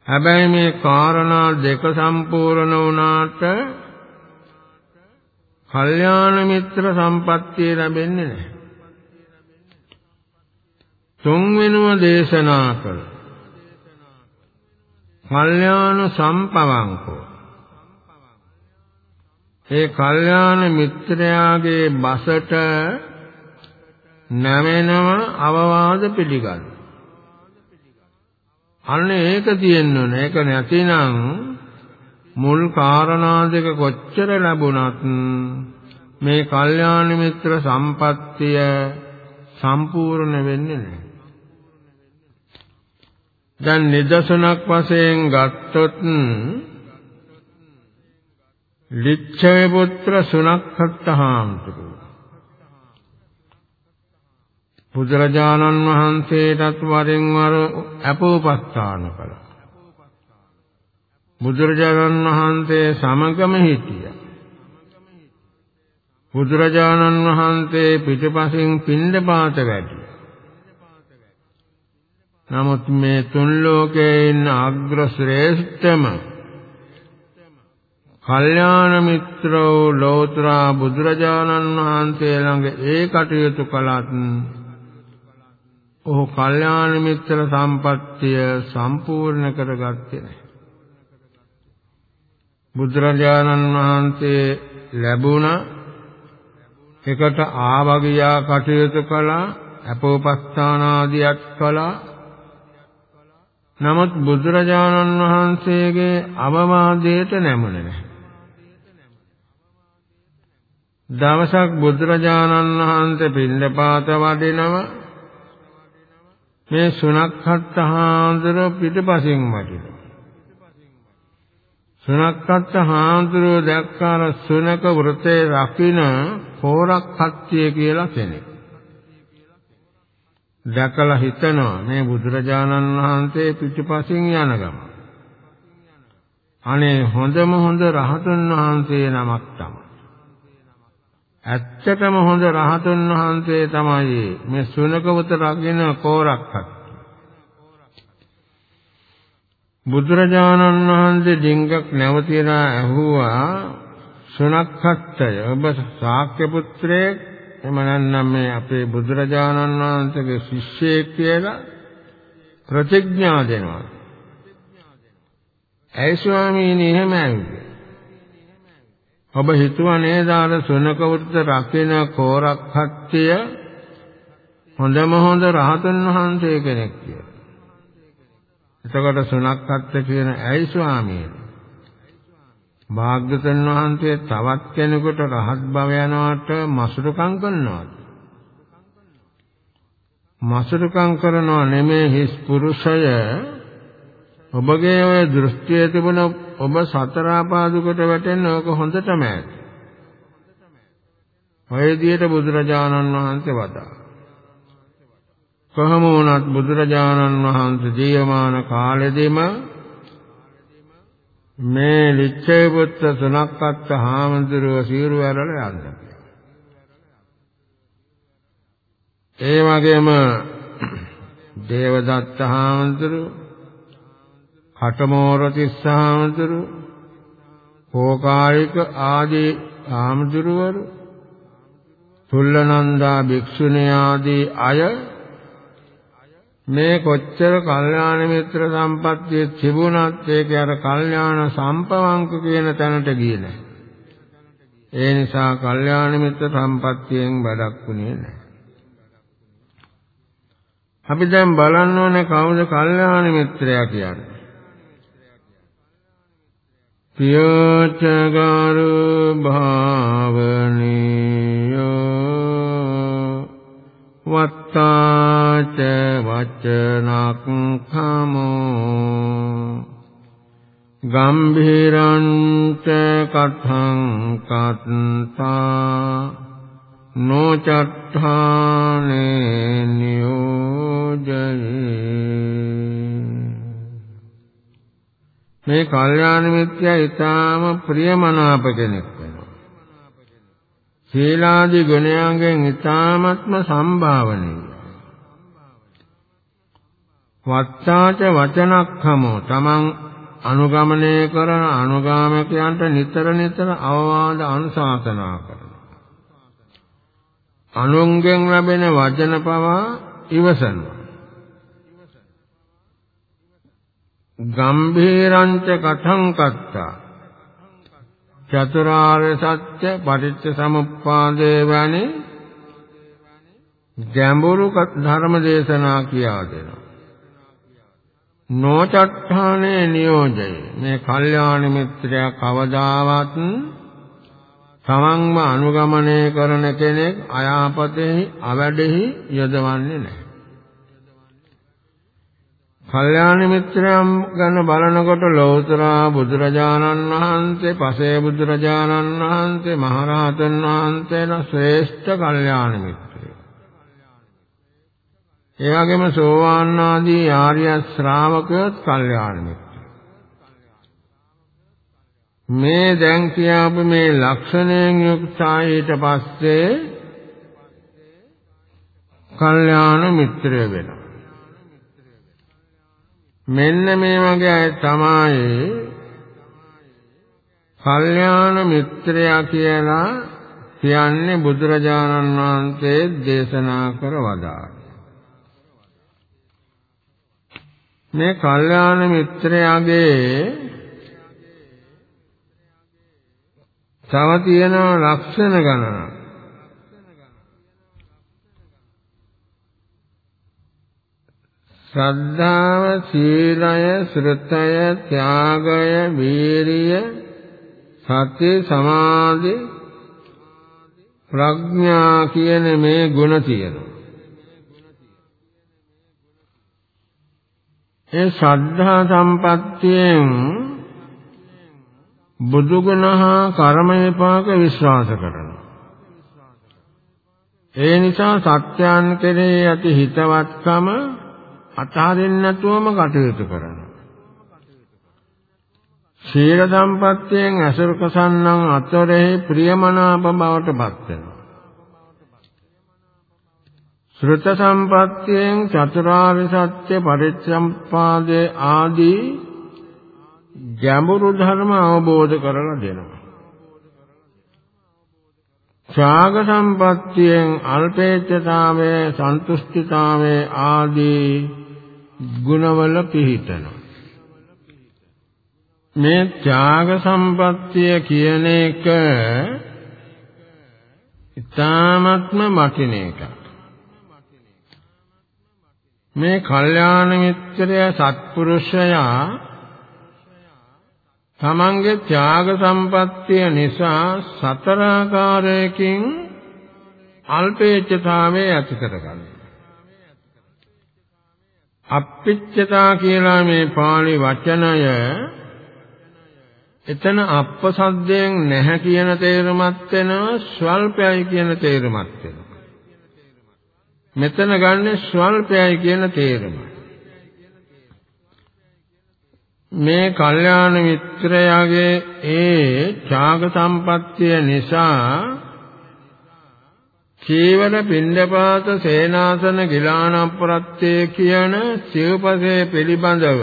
හැබැයි මේ කාරණා දෙක සම්පූර්ණ වුණාට කල්යාණ මිත්‍ර සම්පත්තිය ලැබෙන්නේ නැහැ. තුන්වෙනුව දේශනා කළ කල්යාණ සම්පවංකෝ ඒ කල්යාණ මිත්‍රයාගේ බසට නැමෙනව අවවාද පිළිගන්න. අන්න ඒක තියෙන්න ඕනේ. ඒක නැතිනම් මුල් කාරණා දෙක කොච්චර ලැබුණත් මේ කල්යාණ මිත්‍ර සම්පත්තිය සම්පූර්ණ වෙන්නේ නැහැ. දැන් නිදසුනක් වශයෙන් ගත්තොත් ලිච්ඡවේ පුත්‍ර සුනක්ඛත් හාමුදුරුවෝ බුදුරජාණන් වහන්සේටත් වරින් වර අපෝපස්ථාන කළා. බුදුරජාණන් වහන්සේ සමගම හිටියා. බුදුරජාණන් වහන්සේ පිටපසින් පින්ඩපාත වැඩි. නමුත් මේ තුන් ලෝකයේ ඉන්න අග්‍ර ශ්‍රේෂ්ඨම කල්යාණ මිත්‍රෝ ලෝත්‍රා බුදුරජාණන් වහන්සේ ළඟ ඒ කටයුතු කළත් ඔහු කල්යාණ මිත්‍ර සම්පත්තිය සම්පූර්ණ කරගත්තේ නැහැ. බුදුරජාණන් වහන්සේ ලැබුණ එකට ආවගියා කටයුතු කළා අපෝපස්ථාන ආදියක් කළා නමුත් බුදුරජාණන් වහන්සේගේ අවවාදයට නැමුණේ නැහැ දවසක් බුදුරජාණන් වහන්සේ පින්දපාත වඩිනවා මේ සුනක්හත් හාමුදුර පිටපසින් වටිනවා. සුනක්හත් හාමුදුර දැක්කාර සුනක වෘතේ රකින්න කෝරක් හත්තිය කියලා කෙනෙක්. දැකලා හිතනවා මේ බුදුරජාණන් වහන්සේ පිටපසින් යන ගම. අනේ හොඳම හොඳ රහතන් වහන්සේ නමක් තමයි. ඇත්තටම හොඳ රහතන් වහන්සේ තමයි මේ සුනකවත රකින්න කෝරක්හත්. බුදුරජාණන් වහන්සේ ඩිංගක් නැවතිලා ඇහුවා සුනක්හත්ය ඔබ ශාක්‍ය පුත්‍රයෙක් එම නැත්නම් මේ අපේ බුදුරජාණන් වහන්සේගේ ශිෂ්‍යයෙක් කියලා ප්‍රතිඥා දෙනවා. ඇයි ස්වාමීනි එහෙම ඇවිල්ලා ඔබ හිතුවා නේද අර සුනකවෘත රකින කෝරක්හත්ය හොඳම හොඳ රහතන් වහන්සේ කෙනෙක් කියලා. එතකොට සුනක්හත්ය කියන ඇයි ස්වාමීනි? භාග්‍යවතුන් වහන්සේ තවත් කෙනෙකුට රහත් භව යනවට මසුරුකම් කරනවාද? මසුරුකම් කරනවා නෙමේ හිස් පුරුෂය ඔබගේ ඔය දෘෂ්ටිය තිබුණ ඔබ සතර ආපාදුකට වැටෙන්න ඕක හොඳටම ඇති. ඔය විදිහට බුදුරජාණන් වහන්සේ වදා. කොහොම වුණත් බුදුරජාණන් වහන්සේ ජීවමාන කාලෙදිම මේ ලිච්ඡේ පුත්‍ර සුනක්කත් හාමුදුරුව සීරු ඇරලා යන්න. ඒ වගේම දේවදත්ත හාමුදුරුව හටමෝර තිස්සහාමුදුරු කෝකාරික ආදී ආමුදුරුවරු තුල්ලනන්දා භික්ෂුණී ආදී අය මේ කොච්චර කල්යාණ මිත්‍ර සම්පත්තිය තිබුණත් ඒක අර කල්යාණ සම්පවංක කියන තැනට ගියේ නැහැ. ඒ නිසා කල්යාණ මිත්‍ර සම්පත්තියෙන් වැඩක් වුණේ නැහැ. අපි දැන් බලන්න ඕනේ කවුද කල්යාණ මිත්‍රයා කියන්නේ. පියචගරු භාවනියෝ වත්තාච වචනක් khමෝ ගම්භීරංච කතං කත්තා. නොචත්තානේ නියෝජයේ මේ කල්යාණ මිත්‍යා ඊටාම ප්‍රියමනාප කෙනෙක්. වෙනවා. සීලාදී ගුණයන්ගෙන් ඊටාමත්ම සම්භාවනීය. වත්තාච වචනක්ඛමෝ තමන් අනුගමනය කරන අනුගාමකයන්ට නිතර නිතර අවවාද අනුශාසනා කරනවා. අනුන්ගෙන් ලැබෙන වචන පවා ඉවසනවා. ගම්භීරංච කතං කත්තා චතුරාර්ය සත්‍ය පටිච්ච සමුප්පාදේ වැනි ගැඹුරු ධර්ම දේශනා කියා දෙනවා නොචට්ඨානේ නියෝජය මේ කල්යාණ මිත්‍රයා කවදාවත් තමන්ම අනුගමනය කරන කෙනෙක් අයාපතෙහි අවැඩෙහි යොදවන්නේ නැහැ. කල්යාණ මිත්‍රයන් ගැන බලනකොට ලෞතර බුදුරජාණන් වහන්සේ, පසේ බුදුරජාණන් වහන්සේ, මහරහතන් වහන්සේලා ශ්‍රේෂ්ඨ කල්යාණ මිත්‍රයෝ. ඒ වගේම සෝවාන් ආදී ආර්ය ශ්‍රාවකයෝත් කල්යාණ මිත්‍රයෝ. මේ දැන් කියාපු මේ ලක්ෂණයෙන් යුක්තයි ඊට පස්සේ කල්යාණ මිත්‍රය වෙනවා. මෙන්න මේ වගේ අය තමයි කල්යාණ මිත්‍රයා කියලා කියන්නේ බුදුරජාණන් වහන්සේ දේශනා කර වදාළ. මේ කල්යාණ මිත්‍රයාගේ තව තියෙන ලක්ෂණ ගණනක්. ශ්‍රද්ධාව, සීලය, ශ්‍රතය, ත්‍යාගය, වීරිය, සති, සමාධි, ප්‍රඥා කියන මේ ගුණ තියෙනවා. ඒ ශ්‍රද්ධා සම්පත්තියෙන් බුදුගුණ හා කර්ම විපාක විශ්වාස කරනවා. ඒ නිසා සත්‍යයන් කෙරෙහි ඇති හිතවත්කම අතහරින්න නැතුවම කටයුතු කරනවා. ශීල සම්පත්තියෙන් අසුර කසන්නන් අතරෙහි ප්‍රියමනාප බවට පත් වෙනවා. ශ්‍රුත සම්පත්තියෙන් චතුරාර්ය සත්‍ය පරිච්ඡම්පාදේ ආදී ගැඹුරු ධර්ම අවබෝධ කරලා දෙනවා. ඡාග සම්පත්තියෙන් අල්පේච්ඡතාවයේ සන්තුෂ්ඨිතාවයේ ආදී ගුණවල පිහිටනවා. මේ ත්‍යාග සම්පත්තිය කියන එක ඊ타ත්ම වටින එකක්. මේ කල්යාණ මිත්‍රය සත්පුරුෂයා තමන්ගේ ත්‍යාග සම්පත්තිය නිසා සතර ආකාරයකින් අල්පේච්ඡතාවයේ ඇති කරගන්නවා. අප්පිච්චතා කියලා මේ පාළි වචනය එතන අප්පසද්දයෙන් නැහැ කියන තේරුමත් වෙනවා ස්වල්පයයි කියන තේරුමත් වෙනවා. මෙතන ගන්න ස්වල්පයයි කියන තේරුම. මේ කල්යාණ මිත්‍රයාගේ ඒ ඡාග සම්පත්තිය නිසා චීවර පින්ඩපාත සේනාසන ගිලාන ප්‍රත්‍යේ කියන සිව්පසේ පිළිබඳව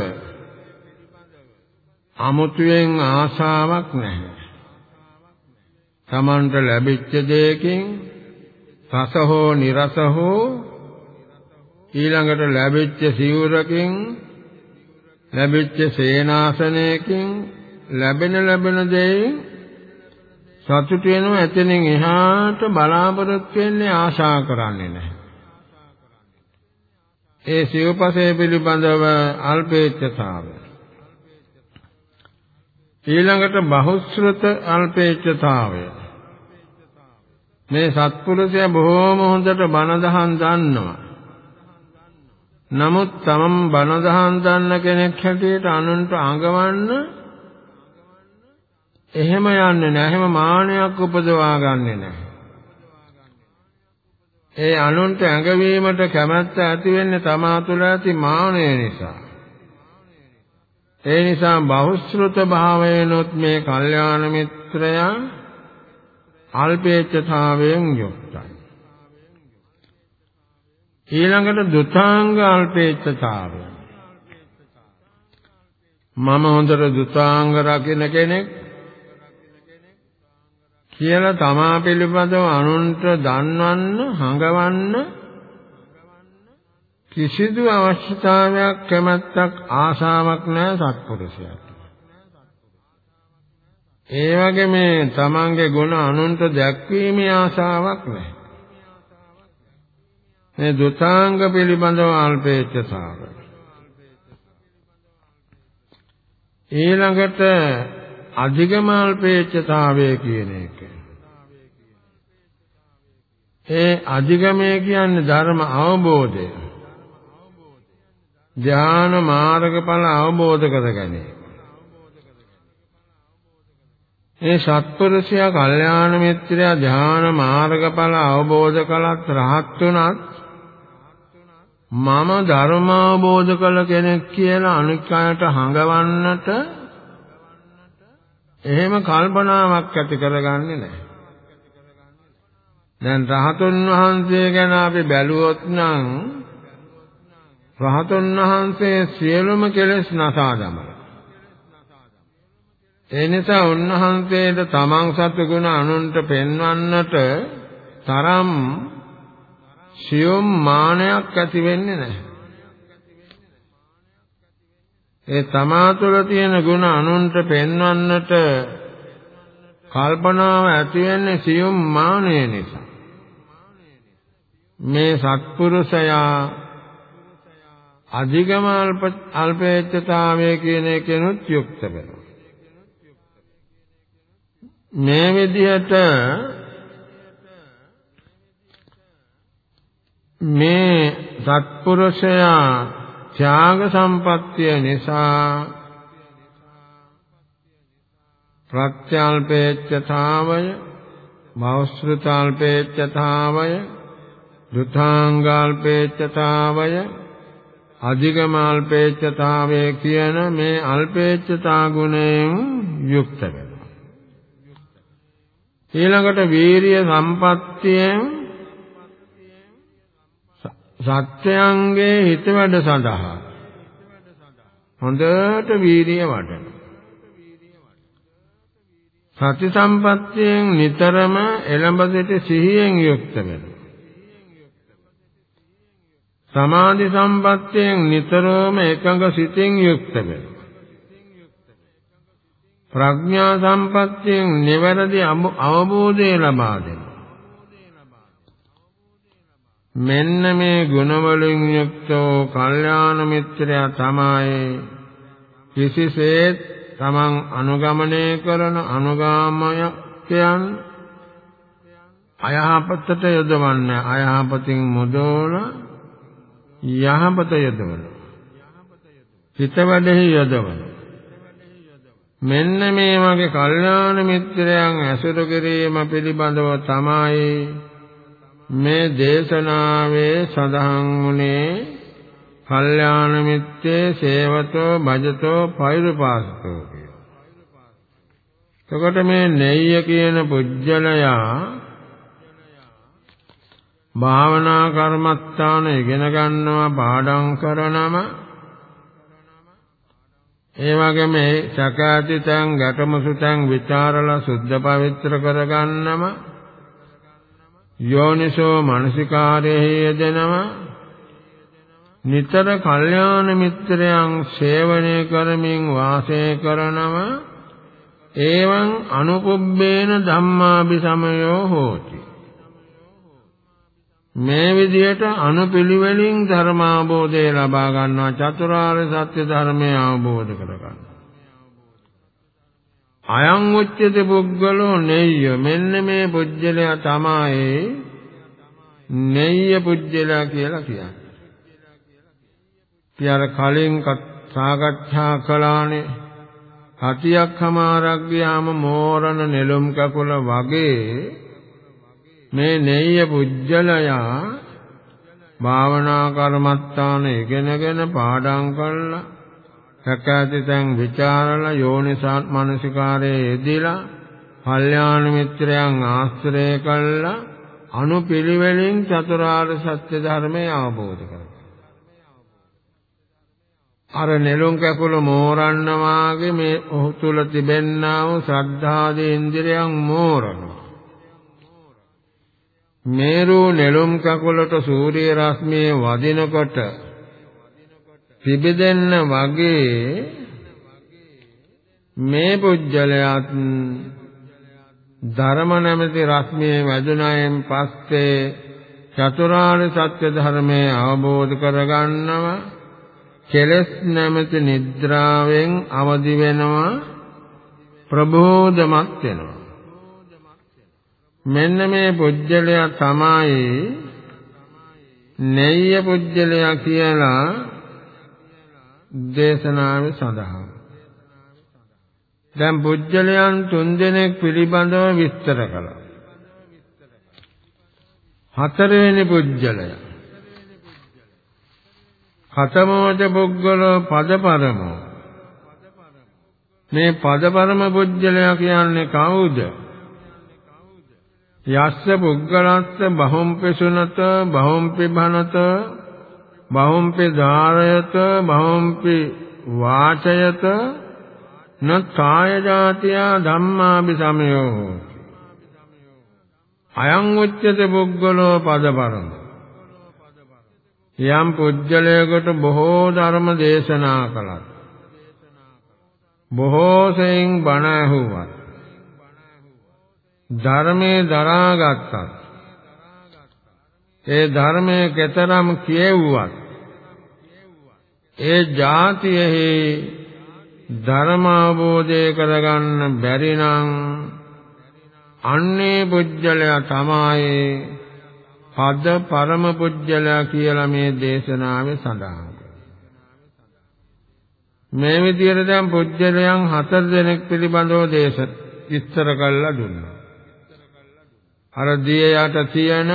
අමුතුවෙන් ආශාවක් නැහැ. Tamanට ලැබිච්ච දෙයකින් රස හෝ නිරස හෝ ඊළඟට ලැබිච්ච සිවුරකින් ලැබිච්ච සේනාසනයකින් ලැබෙන ලැබෙන දෙයින් සතුට වෙනවා එතනින් එහාට බලාපොරොත්තු වෙන්නේ ආශා කරන්නේ නැහැ. ඒ සිව්පසේ පිළිබඳව අල්පේච්ඡතාවය. ඊළඟට බහුශ්‍රත අල්පේච්ඡතාවය. මේ සත්පුරුෂයා බොහෝම හොඳට බණ දහම් දන්නවා. නමුත් තමන් බණ දහම් දන්න කෙනෙක් හැටියට අනුන්ට අඟවන්න එහෙම යන්නේ නැහැ. එහෙම මානයක් උපදවා ගන්නෙ නැහැ. ඒ අනුන්ට ඇඟවීමට කැමැත්ත ඇති වෙන්නේ තමා තුළ ඇති මානය නිසා. ඒ නිසා බහුශ්‍රත භාවයනොත් මේ කල්යාණ මිත්‍රයා අල්පේච්ඡතාවයෙන් යුක්තයි. ඊළඟට දුතාංග අල්පේච්ඡතාවය. මම හොඳට දුතාංග රකින්න කෙනෙක් කියලා තමා පිළිබඳව අනුන්ට දන්වන්න, හඟවන්න කිසිදු අවශ්‍යතාවයක් කැමැත්තක් ආශාවක් නැහැ සත්පුරුෂයාට. ඒ වගේ මේ තමන්ගේ ගුණ අනුන්ට දැක්වීමේ ආශාවක් නැහැ. මේ දුතාංග පිළිබඳව අල්පේච්ඡතාව. ඊළඟට අධිගමල්පේච්ඡතාවය කියන එක. ඒ අධිගමය කියන්නේ ධර්ම අවබෝධය. ධ්‍යාන මාර්ගඵල අවබෝධ කරගැනීම. ඒ සත්පුරුෂයා කල්යාණ මිත්‍රයා ධ්‍යාන මාර්ගඵල අවබෝධ කළත් රහත් වුණත් මම ධර්ම අවබෝධ කළ කෙනෙක් කියලා අනික් අයට හඟවන්නට එහෙම කල්පනාවක් ඇති කරගන්නේ නැහැ. දැන් රහතුන් වහන්සේ ගැන අපි බැලුවොත් නම් රහතුන් වහන්සේ සියලුම කෙලෙස් නසා දමලා ඒ නිසා උන්වහන්සේට තමන් සතු ගුණ අනුන්ට පෙන්වන්නට තරම් සියුම් මානයක් ඇති වෙන්නේ නැහැ. ඒ තමා තුළ තියෙන ගුණ අනුන්ට පෙන්වන්නට කල්පනාව ඇති වෙන්නේ සියුම් මානය නිසා. මේ සත්පුරුෂයා අධිගම අල්පේච්ඡතාවය කියන එකනොත් යුක්ත වෙනවා. මේ විදිහට මේ සත්පුරුෂයා ත්‍යාග සම්පත්තිය නිසා ප්‍රත්‍යල්පේච්ඡතාවය මෞස්ෘතාල්පේච්ඡතාවය දුතාංගාල්පේච්ඡතාවය අධිගමාල්පේච්ඡතාවය කියන මේ අල්පේච්ඡතා ගුණයෙන් යුක්ත වෙනවා. ඊළඟට වීරිය සම්පත්තියෙන් සත්‍යයන්ගේ හිත වැඩ සඳහා හොඳට වීරිය වඩන. සති සම්පත්තියෙන් නිතරම එළඹ සිට සිහියෙන් යුක්ත වෙනවා සමාධි සම්පත්තියෙන් නිතරම එකඟ සිතින් යුක්ත වෙනවා ප්‍රඥා සම්පත්තියෙන් නිවැරදි අවබෝධය ලබා දෙනවා. මෙන්න මේ ගුණවලින් යුක්තෝ කල්යාණ මිත්‍රයා තමයි කිසිසේත් තමන් අනුගමනය කරන අනුගාමයයන් අයහපතට යොදවන්නේ අයහපතින් මුදවන යහපත යොදවන හිත වැඩෙහි යොදවන මෙන්න මේ වගේ කල්යාණ මිත්‍රයන් ඇසුරු කිරීම පිළිබඳව තමයි මේ දේශනාවේ සඳහන් වුණේ කල්යාණ මිත්‍රේ සේවතෝ භජතෝ පෛරුපාසකෝ කියලා. එතකොට මේ නෙය්‍ය කියන පුජ්‍යලයා භාවනා කර්මස්ථාන ඉගෙන ගන්නවා පාඩම් කරනම. ඒ වගේම සකාතිතං ගැටමසුතං විචාරලා සුද්ධ පවිත්‍ර කරගන්නම. යෝනිසෝ මනසිකාරයේ යෙදෙනම. නිතර කල්යාණ මිත්‍රයන් සේවනය කරමින් වාසය කරනම. ඒවං අනුපුබ්බේන ධම්මාභි සමයෝ හෝති. මේ විදිහට අනුපිළිවෙලින් ධර්මාබෝධය ලබා ගන්නවා චතුරාර්ය සත්‍ය ධර්මය අවබෝධ කර ගන්නවා. අයං උච්චති පුද්ගලෝ නෙය්‍ය මෙන්න මේ පුජ්‍යලයා තමයි නෙය්‍ය පුජ්‍යලයා කියලා කියන්නේ. පියර කලින් සාකච්ඡා කළානේ හතියක් හමාරක් ගියාම මෝරණ නෙළුම් කකුල වගේ මේ නෙය්‍ය පුජ්‍යලයා භාවනා කර්මත්තාන ඉගෙනගෙන පාඩම් කරලා සකැති තැන් ਵਿਚාරලා යෝනිසාත් මානසිකාරයේ යෙදিলা කල්යාණ මිත්‍රයන් ආශ්‍රය කළා අනුපිළිවෙලින් චතුරාර්ය සත්‍ය ධර්මය අවබෝධ කරගන්න. අර නෙළුම් කැකුළු මෝරන්න වාගේ මේ ඔහු තුල තිබෙනා වූ ශ්‍රද්ධාදී ඉන්ද්‍රියන් මෝරනවා. මේරු නෙළුම් කකුලට සූර්ය රශ්මිය වදිනකොට පිබිදෙන්න වගේ මේ පුජ්‍යලයත් ධර්ම නැමැති රශ්මියේ වැදුනයෙන් පස්සේ චතුරාර්ය සත්‍ය ධර්මයේ අවබෝධ කරගන්නව කෙලස් නැමැති නිද්‍රාවෙන් අවදි වෙනවා ප්‍රබෝධමත් වෙනවා. මෙන්න මේ පුජ්‍යලයා තමයි නෙය්‍ය පුජ්‍යලයා කියලා දේශනාවේ සඳහන්. දැන් පුජ්‍යලයන් තුන්දෙනෙක් පිළිබඳව විස්තර කළා. හතරවෙනි පුජ්‍යලය. කතමෝච පුද්ගලෝ පදපරමෝ. මේ පදපරම පුජ්‍යලයා කියන්නේ කවුද? යස්ස පුද්ගලස්ස බහුම්පි සුනත බහුම්පි භනත බහුම්පි ධාරයත බහුම්පි වාචයත න කාය ජාතිය ධම්මාභි සමයෝ අයං උච්චත පුද්ගලෝ පදපරම. යම් පුජ්‍යලයකට බොහෝ ධර්ම දේශනා කළත් බොහෝ සෙයින් බණ ඇහුවත් ධර්මයේ දරාගත්තත් ඒ ධර්මයේ කතරම් කියෙව්වත් ඒ જાතියෙහි ධර්ම අවබෝධය කරගන්න බැරි නම් අන්නේ පුජ්‍යලයා තමයි පද පරම පුජ්‍යලයා කියලා මේ දේශනාවේ සඳහන් මේ විදිහට දැන් පුජ්‍යලයන් හතර දෙනෙක් පිළිබඳව දේශ විස්තර කළා දුන්නා. අර දිය යට තියෙන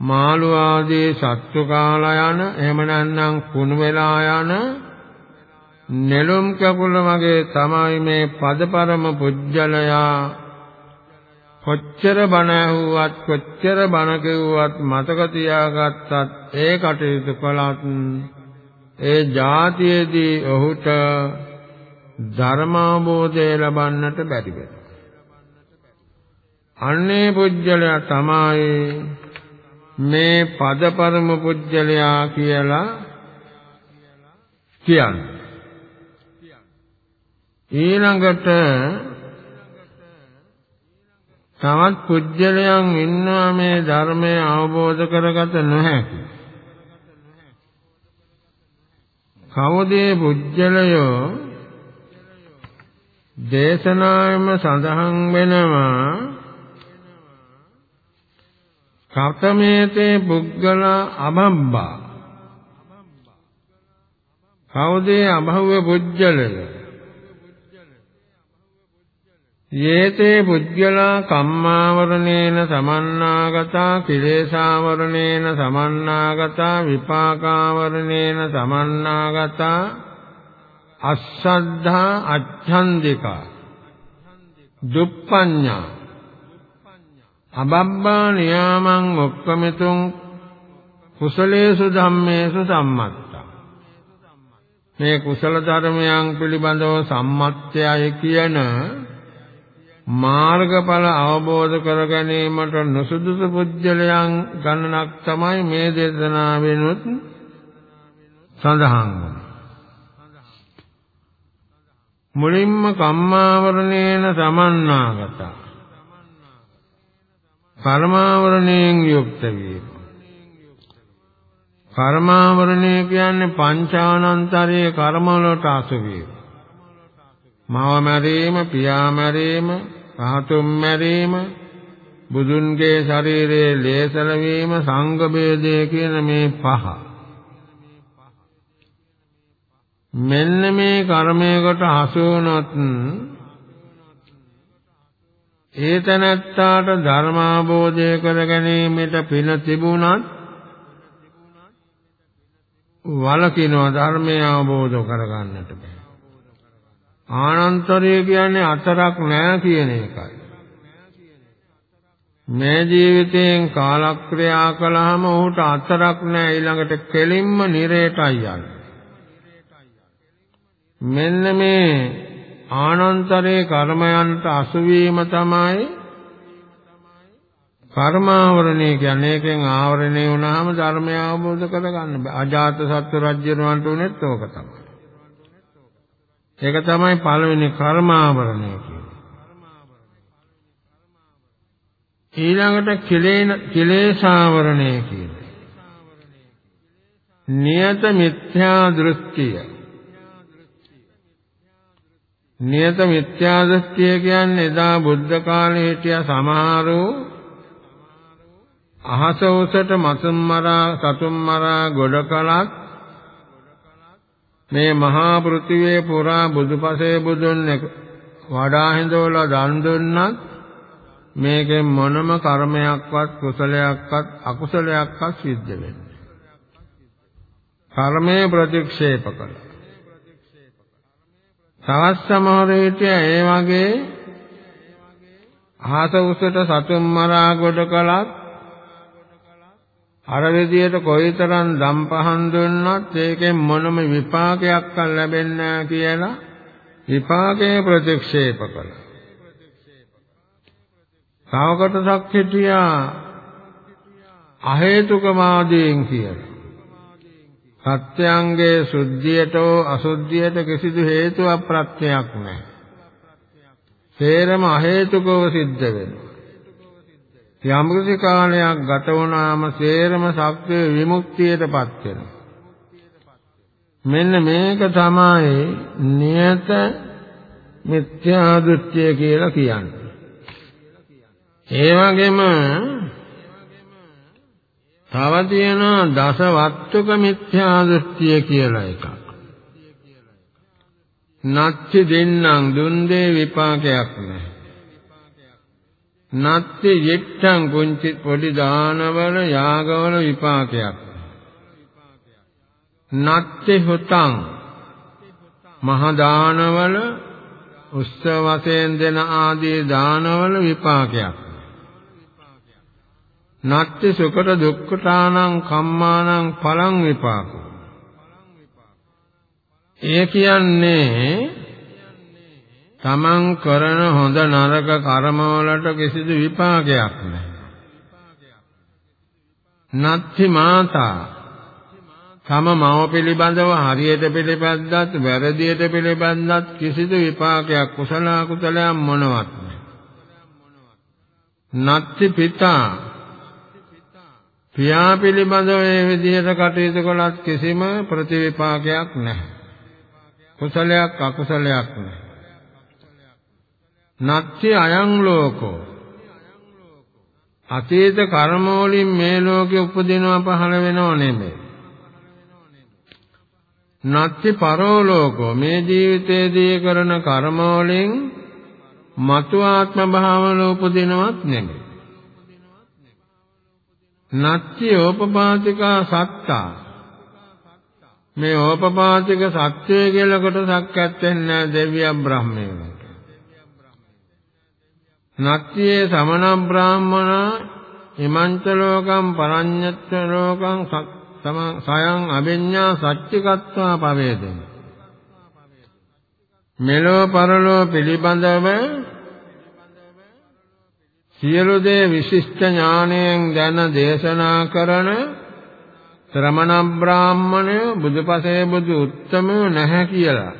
මාළු ආදී සත්තු කාලා යන එහෙම නැත්නම් කුණු වෙලා යන නෙළුම් කකුල වගේ තමයි මේ පදපරම පුජ්‍යලයා කොච්චර බණ ඇහුවත් කොච්චර බණ කිව්වත් මතක තියාගත්තත් ඒ කටයුතු කළත් ඒ જાතියේදී ඔහුට ධර්මාභෝධය ලබන්නට බැරි වෙනවා. අන්නේ පුජ්‍යලයා තමයි මේ පදපරම පුජ්‍යලයා කියලා කියන්නේ. ඊළඟට තවත් පුජ්‍යලයන් ඉන්නවා මේ ධර්මය අවබෝධ කරගත නොහැකි. කවදේ පුජ්‍යලයෝ දේශනාවෙම සඳහන් වෙනවා කතමේතේ පුද්ගල අභම්බා. කවදේ අභව්‍ය පුජ්‍යලයෝ යේතේ පුද්ගලා කම්මාවරණේන සමන්නාගතා කිලේශාවරණේන සමන්නාගතා විපාකාවරණේන සමන්නාගතා අස්සද්ධා අච්ඡන්දිකා දුප්පඤ්ඤා. අබබ්බා නියාමං ඔක්කමිතුං කුසලේසු ධම්මේසු සම්මත්තා. මේ කුසල ධර්මයන් පිළිබඳව සම්මත්යයි කියන මාර්ගඵල අවබෝධ කර ගැනීමට නුසුදුසු පුජ්‍යලයන් ගණනක් තමයි මේ දේශනාවෙනුත් සඳහන් මුලින්ම කම්මාවරණේන සමන්නාගත. කර්මාවරණයෙන් යුක්ත වීම. කර්මාවරණය කියන්නේ පංචානන්තරයේ කර්ම වලට අසු වීම. මව මැරීම පියා මැරීම රහතුන් මැරීම බුදුන්ගේ ශරීරයේ ලේසල වීම සංඝ බේදය කියන මේ පහ. මෙන්න මේ කර්මයකට හසු වුණොත් ඒ තනත්තාට ධර්මාබෝධය කර ගැනීමට පින තිබුණත් වලකිනවා ධර්මය අවබෝධ කරගන්නට බෑ ආනන්තරය කියන්නේ අතරක් නෑ කියන එකයි. මේ ජීවිතයෙන් කාලක්‍රියා කළාම ඔහුට අතරක් නෑ ඊළඟට කෙලින්ම නිරේටයි යන්නේ. මෙන්න මේ ආනන්තරේ කර්මයන්ට අසුවීම තමයි කර්මාවරණය කියන්නේ ඒකෙන් ආවරණය වුණාම ධර්මය අවබෝධ කරගන්න බෑ. අජාත සත්ව රජුණන්ට උනේත් ඕක තමයි. ඒක තමයි පළවෙනි කර්මාවරණය කියන්නේ. ඊළඟට කෙලේන කෙලේශාවරණය කියන්නේ. නියත මිත්‍යා දෘෂ්ටිය නියත මිත්‍යා දෘෂ්ටිය කියන්නේ එදා බුද්ධ කාලේ හිටිය සමහරු අහස උසට මසුම් මරා සතුම් මරා ගොඩ කලත් මේ මහා පෘථිවියේ පුරා බුදුපසේ බුදුන් වඩා හිඳවලා දන් දුන්නත් මේකෙන් මොනම කර්මයක්වත් කුසලයක්වත් අකුසලයක්වත් සිද්ධ වෙන්නේ. කර්මයේ ප්‍රතික්ෂේප කළා. තවත් සමහර විට ඒ වගේ අහස උසට සතුම් මරා ගොඩ කලත් අර විදියට කොයිතරම් දම් පහන් දුන්නත් ඒකෙන් මොනම විපාකයක් ලැබෙන්නේ නැහැ කියලා විපාකයේ ප්‍රතික්ෂේප කළා. තවකටසක් හිටියා අහේතුක මාදීන් කියලා. සත්‍යංගේ සුද්ධියට අසුද්ධියට කිසිදු හේතුවක් ප්‍රත්‍යක් නැහැ. සේරම අහේතුකව සිද්ධ වෙනවා. යම්කිසි කාලයක් ගත වුණාම සේරම සත්‍ය විමුක්තියටපත් වෙනවා. මෙන්න මේක තමයි නියත මිත්‍යා දෘෂ්ටිය කියලා කියන්නේ. ඒ වගේම තව තියෙනවා දස වත්තුක මිත්‍යා දෘෂ්ටිය කියලා එකක්. නච්චි දෙන්නම් දුන් දේ විපාකයක් නැහැ. නත්ති යෙට්ටං කුංචි පොඩි දානවල යාගවල විපාකයක්. නත්ති හුතං මහ දානවල උත්සව වශයෙන් දෙන ආදී දානවල විපාකයක්. නත්ති සුකට දුක්ඛතානං කම්මානං පලං විපාකෝ. ඒ කියන්නේ තමන් කරන හොඳ නරක කර්මවලට කිසිදු විපාකයක් නැහැ. නත්ති මාතා තම මව පිළිබඳව හරියට පිළිපැද්දත් වැරදියට පිළිපැද්දත් කිසිදු විපාකයක් කුසල කුසලයක් මොනවත් නැහැ. නත්ති පිතා පියා පිළිබඳව මේ විදිහට කටයුතු කළත් කිසිම ප්‍රතිවිපාකයක් නැහැ. කුසලයක් අකුසලයක් නැහැ. නත්ති අයං ලෝකෝ අතීත කර්ම වලින් මේ ලෝකෙ උපදිනවා පහළ වෙනව නෙමෙයි. නත්ති පරෝ ලෝකෝ මේ ජීවිතයේදී කරන කර්ම වලින් මතු ආත්ම භාවවල උපදිනවත් නෙමෙයි. නත්ති ඕපපාතිකා සත්තා මේ ඕපපාතික සත්‍යය කියලා කොටසක් ඇත්තෙන්නේ නැහැ දෙවියන් බ්‍රහ්මයෝ. නත්තියේ සමන බ්‍රාහ්මණ හිමංච ලෝකම් පරඤ්ඤත්ත ලෝකම් සයං අභිඤ්ඤා සච්චිකත්වා පවේදෙන මෙලෝ පරලෝ පිළිබඳව සියලු දේ විශිෂ්ට ඥාණයෙන් දැන දේශනා කරන ශ්‍රමණ බ්‍රාහ්මණය බුදුපසේ බුදු උත්තම නැහැ කියලා.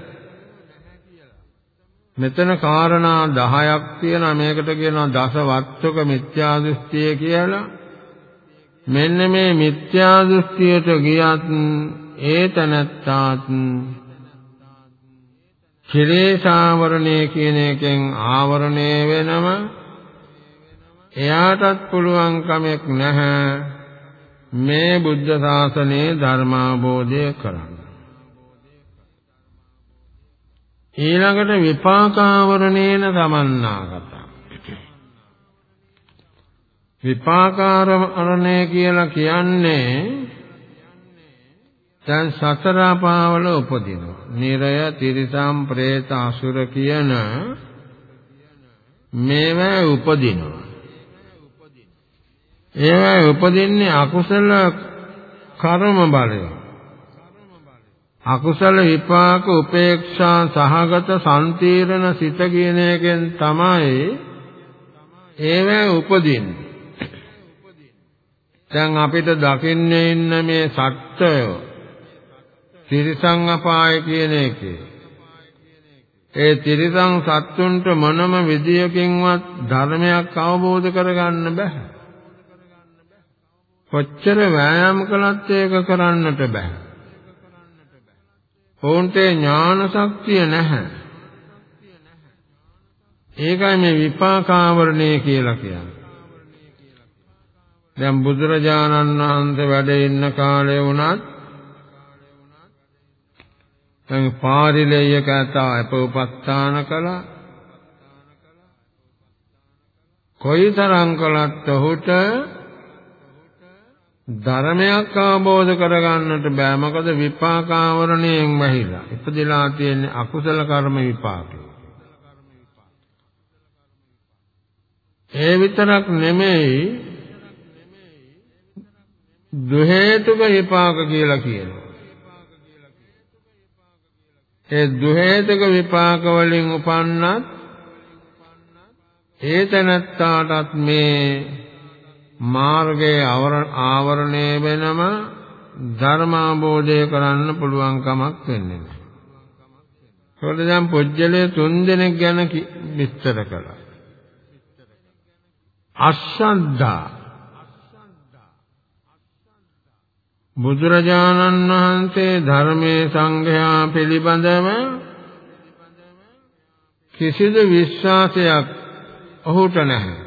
මෙතන කාරණා 10ක් තියෙනවා. මේකට කියනවා දස වත්තුක මිත්‍යා දෘෂ්ටිය කියලා. මෙන්න මේ මිත්‍යා දෘෂ්ටියට ගියත් ඒතනත්තාත් ක්ලේශාවරණය කියන එකෙන් ආවරණය වෙනම එයාටත් පුළුවන් කමක් නැහැ මේ බුද්ධ ශාසනයේ ධර්මාබෝධය කරන්න ඊළඟට විපාකාවරණේන සමන්නාගත විපාකාරණය කියලා කියන්නේ දැන් සතර පාවල උපදිනවා. නිරය, තිරිසම්, പ്രേත, අසුර කියන මේවා උපදිනවා. ඒවා උපදින්නේ අකුසල කර්ම බලයෙන්. අකුසල විපාක උපේක්ෂා සහගත සම්තීරණ සිත කියන එකෙන් තමයි ඒවැ උපදින්නේ. දැන් අපිට දකින්න ඉන්න මේ සත්‍යය තිරිසං අපාය කියන එකේ ඒ තිරිසං සත්තුන්ට මොනම විදියකින්වත් ධර්මයක් අවබෝධ කරගන්න බෑ. කොච්චර වෑයම් කළත් ඒක කරන්නට බෑ. ඔවුන්ට ඥාන ශක්තිය නැහැ. ඒකයි මේ විපාකාවරණය කියලා කියන්නේ. දැන් බුදුරජාණන් වහන්සේ වැඩ ඉන්න කාලේ වුණත් දැන් පාරිලෙයක ඇතා අපෝපස්ථාන කළා කොයිතරම් කළත් ඔහුට ධර්මයක් අවබෝධ කරගන්නට බෑ. මොකද විපාකාවරණයෙන් වැහිලා ඉපදලා තියෙන අකුසල කර්ම විපාකේ. ඒ විතරක් නෙමෙයි දුහේතුක විපාක කියලා කියනවා. ඒ දුහේතුක විපාක වලින් උපන්නත් ඒතනත්තාටත් මේ මාර්ගයේ ආවරණය වෙනම ධර්මාබෝධය කරන්න පුළුවන් කමක් වෙන්නේ නැහැ. ඒකට දැන් පොජ්ජලේ තුන් දෙනෙක් ගැන විස්තර කළා. අශ්‍රද්ධා බුදුරජාණන් වහන්සේ ධර්මයේ සංඝයා පිළිබඳව කිසිදු විශ්වාසයක් ඔහුට නැහැ.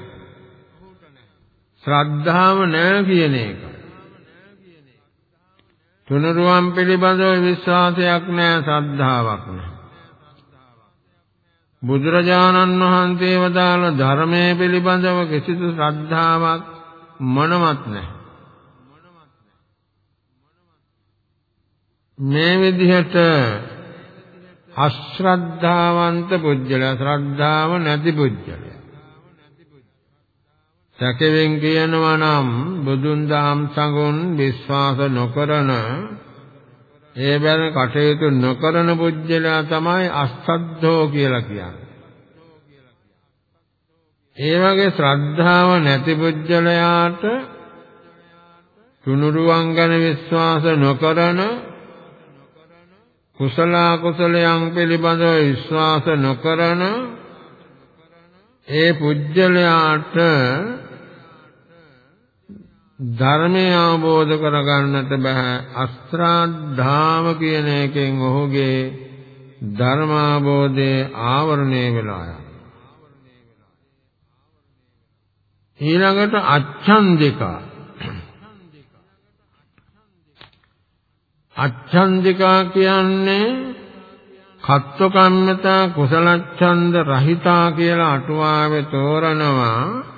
ශ්‍රද්ධාව නැහැ කියන එක. තුනුරුවන් පිළිබඳව විශ්වාසයක් නැහැ ශ්‍රද්ධාවක් නැහැ. බුදුරජාණන් වහන්සේ වදාළ ධර්මයේ පිළිබඳව කිසිදු ශ්‍රද්ධාවක් මොනවත් නැහැ. මේ විදිහට අශ්‍රද්ධාවන්ත පුජ්‍යල ශ්‍රද්ධාව නැති පුජ්‍යල සැකෙන් කියනවා නම් බුදුන් දහම් සංගුණ විශ්වාස නොකරන ඒ බැන කටයුතු නොකරන පුජ්‍යලයා තමයි අස්සද්ධෝ කියලා කියන්නේ. ඒ වගේ ශ්‍රද්ධාව නැති පුජ්‍යලයාට තුනුරුවන් ගැන විශ්වාස නොකරන කුසල කුසලයන් පිළිබඳව විශ්වාස නොකරන ඒ පුජ්‍යලයාට ධර්මය අවබෝධ කරගන්නට බෑ. අස්ත්‍රාද්ධාම කියන එකෙන් ඔහුගේ ධර්මාබෝධයේ ආවරණය වෙලා යනවා. ඊළඟට අච්ඡන්දිකා. අච්ඡන්දිකා කියන්නේ කත්ව කම්මතා කුසල ඡන්ද රහිතා කියලා අටුවාවේ තෝරනවා.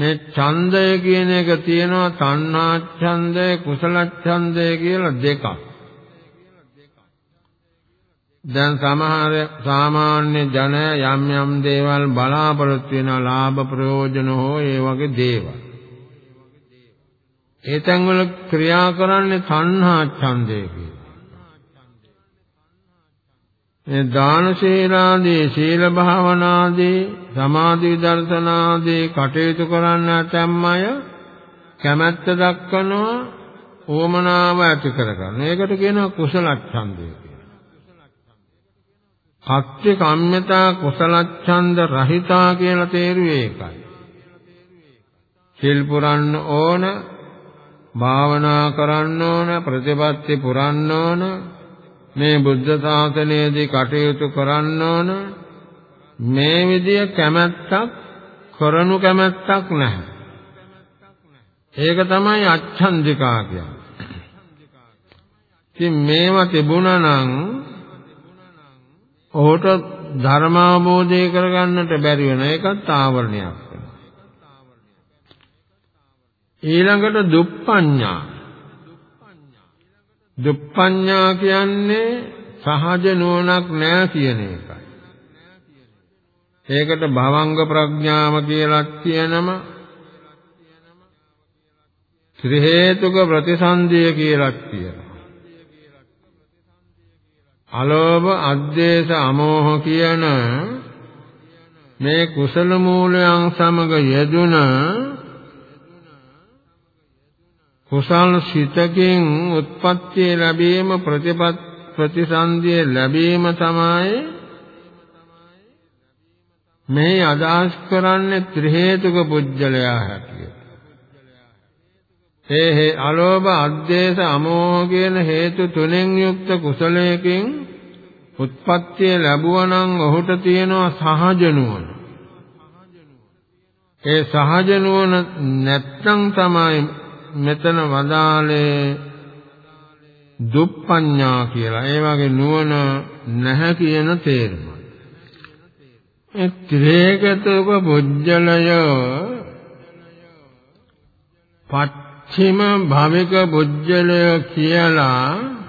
මේ ඡන්දය කියන එක තියෙනවා තණ්හා ඡන්දය කුසල ඡන්දය කියලා දෙකක් දැන් සමහර සාමාන්‍ය ජන යම් යම් දේවල් බලාපොරොත්තු වෙන ලාභ ප්‍රයෝජන හෝ ඒ වගේ දේවල් ඒ තැන්වල ක්‍රියා කරන්නේ තණ්හා ඡන්දය කියලා. මේ දාන ශීලාදී සීල භාවනාදී සමාධි විදර්ශනාදී කටයුතු කරන්න ඇතැම් අය කැමැත්ත දක්වනවා ඕමනාව ඇති කරගන්න. ඒකට කියනවා කුසල ඡන්දය කියලා. කත්‍ය කම්මතා කුසල ඡන්ද රහිතා කියලා තේරුවේ ඒකයි. සිල් පුරන්න ඕන භාවනා කරන්න ඕන ප්‍රතිපත්ති පුරන්න ඕන මේ බුද්ධ ශාසනයේදී කටයුතු කරන්න ඕන මේ විදිය කැමැත්තක් කරනු කැමැත්තක් නැහැ. ඒක තමයි අච්ඡන්දිකා කියන්නේ. ඉතින් මේවා තිබුණා නම් ඔහුට ධර්මාවබෝධය කරගන්නට බැරි වෙන එකත් ආවරණයක් ඊළඟට දුප්පඤ්ඤා. දුප්පඤ්ඤා කියන්නේ සහජ නුවණක් නෑ කියන එකයි. ඒකට භවංග ප්‍රඥාව කියලා කියනම ත්‍රි හේතුක ප්‍රතිසන්දිය කියලා කියනවා. අලෝභ, අද්වේෂ, අමෝහ කියන මේ කුසල මූලයන් සමග යෙදුන කුසල් සිතකින් උත්පත්තිය ලැබීම ප්‍රතිපත් ප්‍රතිසන්දිය ලැබීම තමයි මේ අදහස් කරන්නේ ත්‍රි හේතුක පුජ්‍යලයා හැටියට. ඒ හේ අලෝභ අද්වේෂ අමෝහ කියන හේතු තුනෙන් යුක්ත කුසලයකින් උත්පත්තිය ලැබුවනම් ඔහුට තියෙනවා සහජ නුවණ. ඒ සහජ නුවණ නැත්තම් තමයි මෙතන වදාලේ දුප්පඤ්ඤා කියලා. ඒ වගේ නුවණ නැහැ කියන තේරුම. ඒ ත්‍රිේකතක බුද්ධලය පච්චිම භවික බුද්ධලය කියලා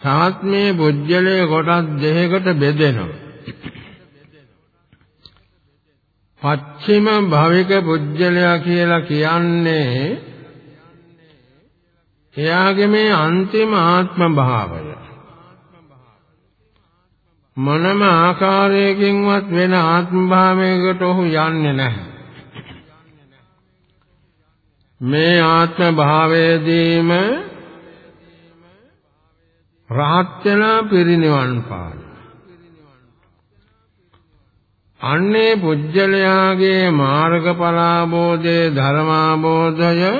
තවත් මේ බුද්ධලය කොටස් දෙකකට බෙදෙනවා. පච්චිම භවික පුජ්‍යලයා කියලා කියන්නේ එයාගේ මේ අන්තිම ආත්ම භාවය. මොනම ආකාරයකින්වත් වෙන ආත්ම භාවයකට ඔහු යන්නේ නැහැ. මේ ආත්ම භාවයේදීම රහත් වෙලා පිරිනිවන් පාන. අන්නේ පුජ්‍යලයාගේ මාර්ගඵලාබෝධයේ ධර්මාබෝධය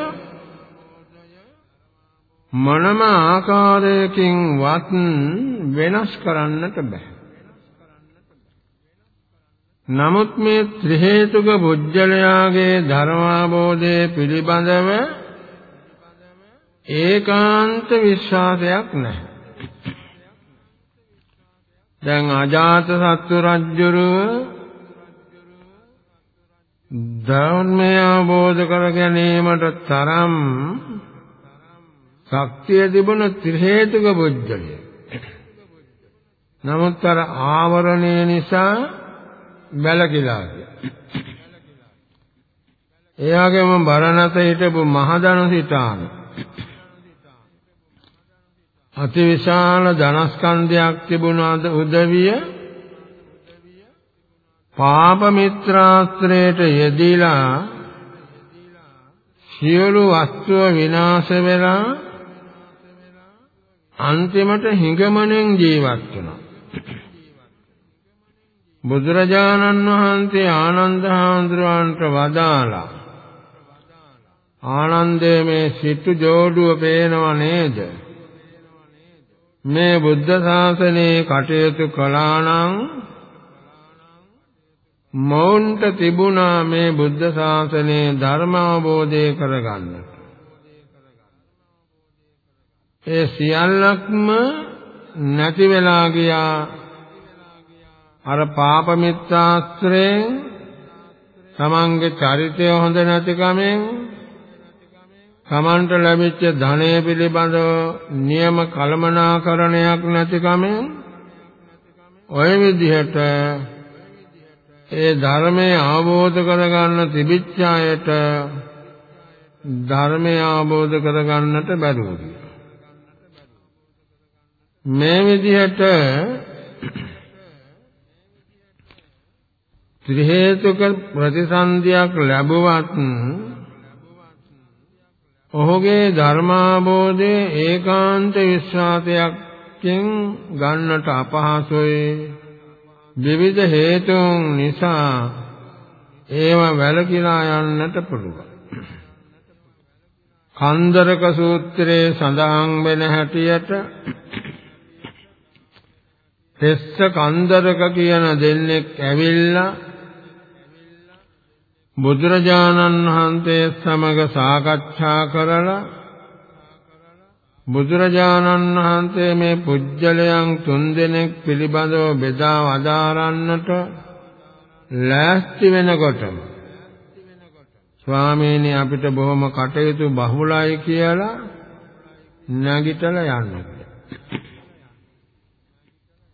මනම ආකාරයකින්වත් වෙනස් කරන්නට බෑ. නමුත් මේ ත්‍රි හේතුක පුජ්‍යලයාගේ ධර්මාබෝධයේ පිළිබඳව ඒකාන්ත විශ්වාසයක් නැහැ. දැන් අජාත සත්තු රජුරුව ධර්මය අවබෝධ කර ගැනීමට තරම් ශක්තිය තිබුණ ත්‍රි හේතුක බුද්ධලිය. නමුත් අර ආවරණය නිසා බැලකිලා ගියා. එයාගේම බරණත හිටපු මහදන සිතාන අතිවිශාල ධනස්කන්ධයක් තිබුණාද උදවිය පාප මිත්‍රාශ්‍රයට යෙදিলা සියලු වස්තුව විනාශ වෙලා අන්තිමට හිඟමනෙන් ජීවත් වුණා. බුදුරජාණන් වහන්සේ ආනන්ද හාමුදුරුවන්ට වදාලා ආනන්දේ මේ සිටු ජෝඩුව පේනව නේද? මේ බුද්ධ ශාසනයේ කටයුතු කළා නම් මෞන්ට තිබුණා මේ බුද්ධ ශාසනයේ ධර්ම අවබෝධය කරගන්නට. ඒ සියල්ලක්ම නැති වෙලා ගියා අර පාප මිත්‍යාස්ත්‍රයෙන් තමන්ගේ චරිතය හොඳ නැතිකමෙන් තමන්ට ලැබිච්ච ධනය පිළිබඳව නියම කලමනාකරණයක් නැතිකමෙන් ඔය විදිහට ඒ ධර්මය අවබෝධ කරගන්න තිබිච්ච අයට ධර්මය අවබෝධ කරගන්නට බැරුව මේ විදිහට ත්‍රි හේතුක ප්‍රතිසන්දියක් ලැබුවත් ඔහුගේ ධර්මාබෝධය ඒකාන්ත විශ්වාසයකින් ගන්නට අපහසුයි. විවිධ හේතුන් නිසා ඒව වැළකීලා යන්නට පුළුවන්. කන්දරක සූත්‍රයේ සඳහන් වෙන හැටියට තෙස්ස කන්දරක කියන දෙන්නෙක් ඇවිල්ලා බුදුරජාණන් වහන්සේ සමග සාකච්ඡා කරලා බුදුරජාණන් වහන්සේ මේ පුජ්‍යලයන් තුන්දෙනෙක් පිළිබඳව බෙදා වදාරන්නට ලෑස්ති වෙනකොටම ස්වාමීනි අපිට බොහොම කටයුතු බහුලයි කියලා නැගිටලා යන්න.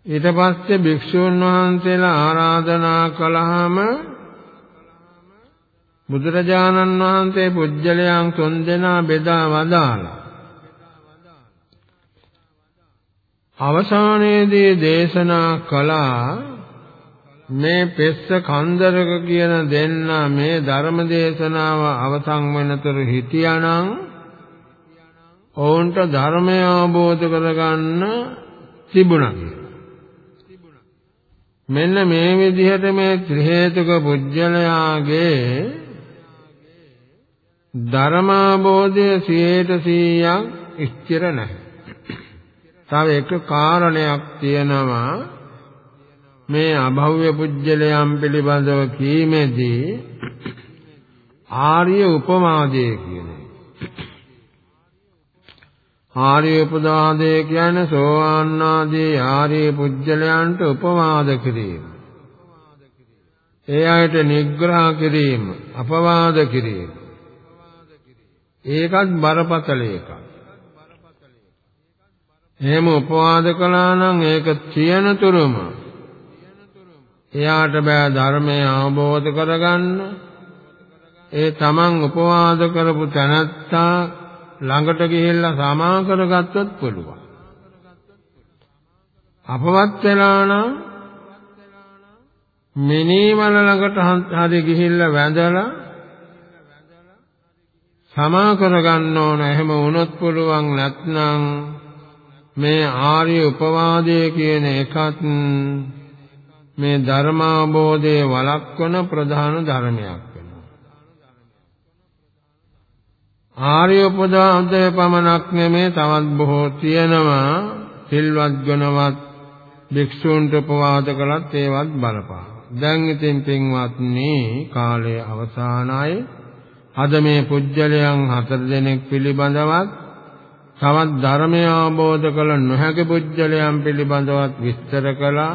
ඊට පස්සේ භික්ෂුන් වහන්සේලා ආරාධනා කළාම බුදුරජාණන් වහන්සේ පුජ්‍යලයන් තුන්දෙනා බෙදා වදාලා අවසානයේදී දේශනා කළා මේ පෙස්ස කන්දරක කියන දෙන්න මේ ධර්ම දේශනාව අවසන් වෙනතුරු හිටියානම් ඔවුන්ට ධර්මය අවබෝධ කරගන්න තිබුණා මෙන්න මේ විදිහට මේ ත්‍රි හේතුක පුජ්‍යලයාගේ ධර්මාබෝධය 100% ස්ථිර නැහැ. තව එක කාරණයක් තියෙනවා මේ අභව්‍ය පුජ්‍යලයන් පිළිබඳව කීමේදී ආර්ය උපමාදය කියන ආර්ය උපදාදය කියන්නේ සෝවාන් ආදී ආර්ය පුජ්‍යලයන්ට උපමාද කිරීම. ඒ අයට නිග්‍රහ කිරීම, අපවාද කිරීම. ඒකත් බරපතල එකක්. එහෙම උපවාද කළා නම් ඒක තියෙන තුරුම එයාට බෑ ධර්මය අවබෝධ කරගන්න. ඒ තමන් උපවාද කරපු තැනත්තා ළඟට ගිහිල්ලා සමා කරගත්තොත් පුළුවන්. අපවත් වෙලා නම් මිනිමල ළඟට හරි ගිහිල්ලා වැඳලා සමා කරගන්න ඕන. එහෙම වුණොත් පුළුවන් නැත්නම් මේ ආර්ය උපවාදයේ කියන එකත් මේ ධර්මාබෝධයේ වළක්වන ප්‍රධාන ධර්මයක් වෙනවා. ආර්ය උපදාදයේ පමණක් නෙමේ තවත් බොහෝ තියෙනවා සිල්වත් ගුණවත් භික්ෂූන්ට උපවාද කළත් ඒවත් බලපා. දැන් ඉතින් පින්වත්නි කාලය අවසానයි. අද මේ පුජ්‍යලයන් හතර දෙනෙක් පිළිබඳවත් තවත් ධර්මය අවබෝධ කළ නොහැකි පුජ්‍යලයන් පිළිබඳවත් විස්තර කළා.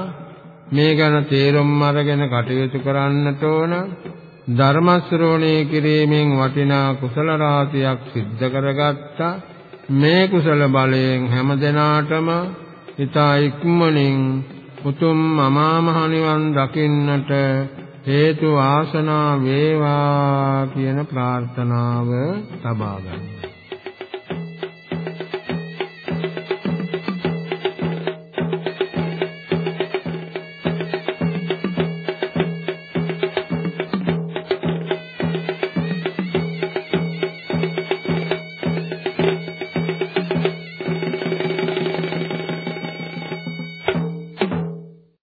මේ ගැන තේරුම් අරගෙන කටයුතු කරන්නට ඕන. ධර්ම ශ්‍රවණය කිරීමෙන් වටිනා කුසල රාශියක් සිද්ධ කරගත්තා. මේ කුසල බලයෙන් හැම දිනාටම ඊතා ඉක්මනින් උතුම් අමා මහ නිවන් දකින්නට හේතු ආසනා වේවා කියන ප්‍රාර්ථනාව සබා ගන්න.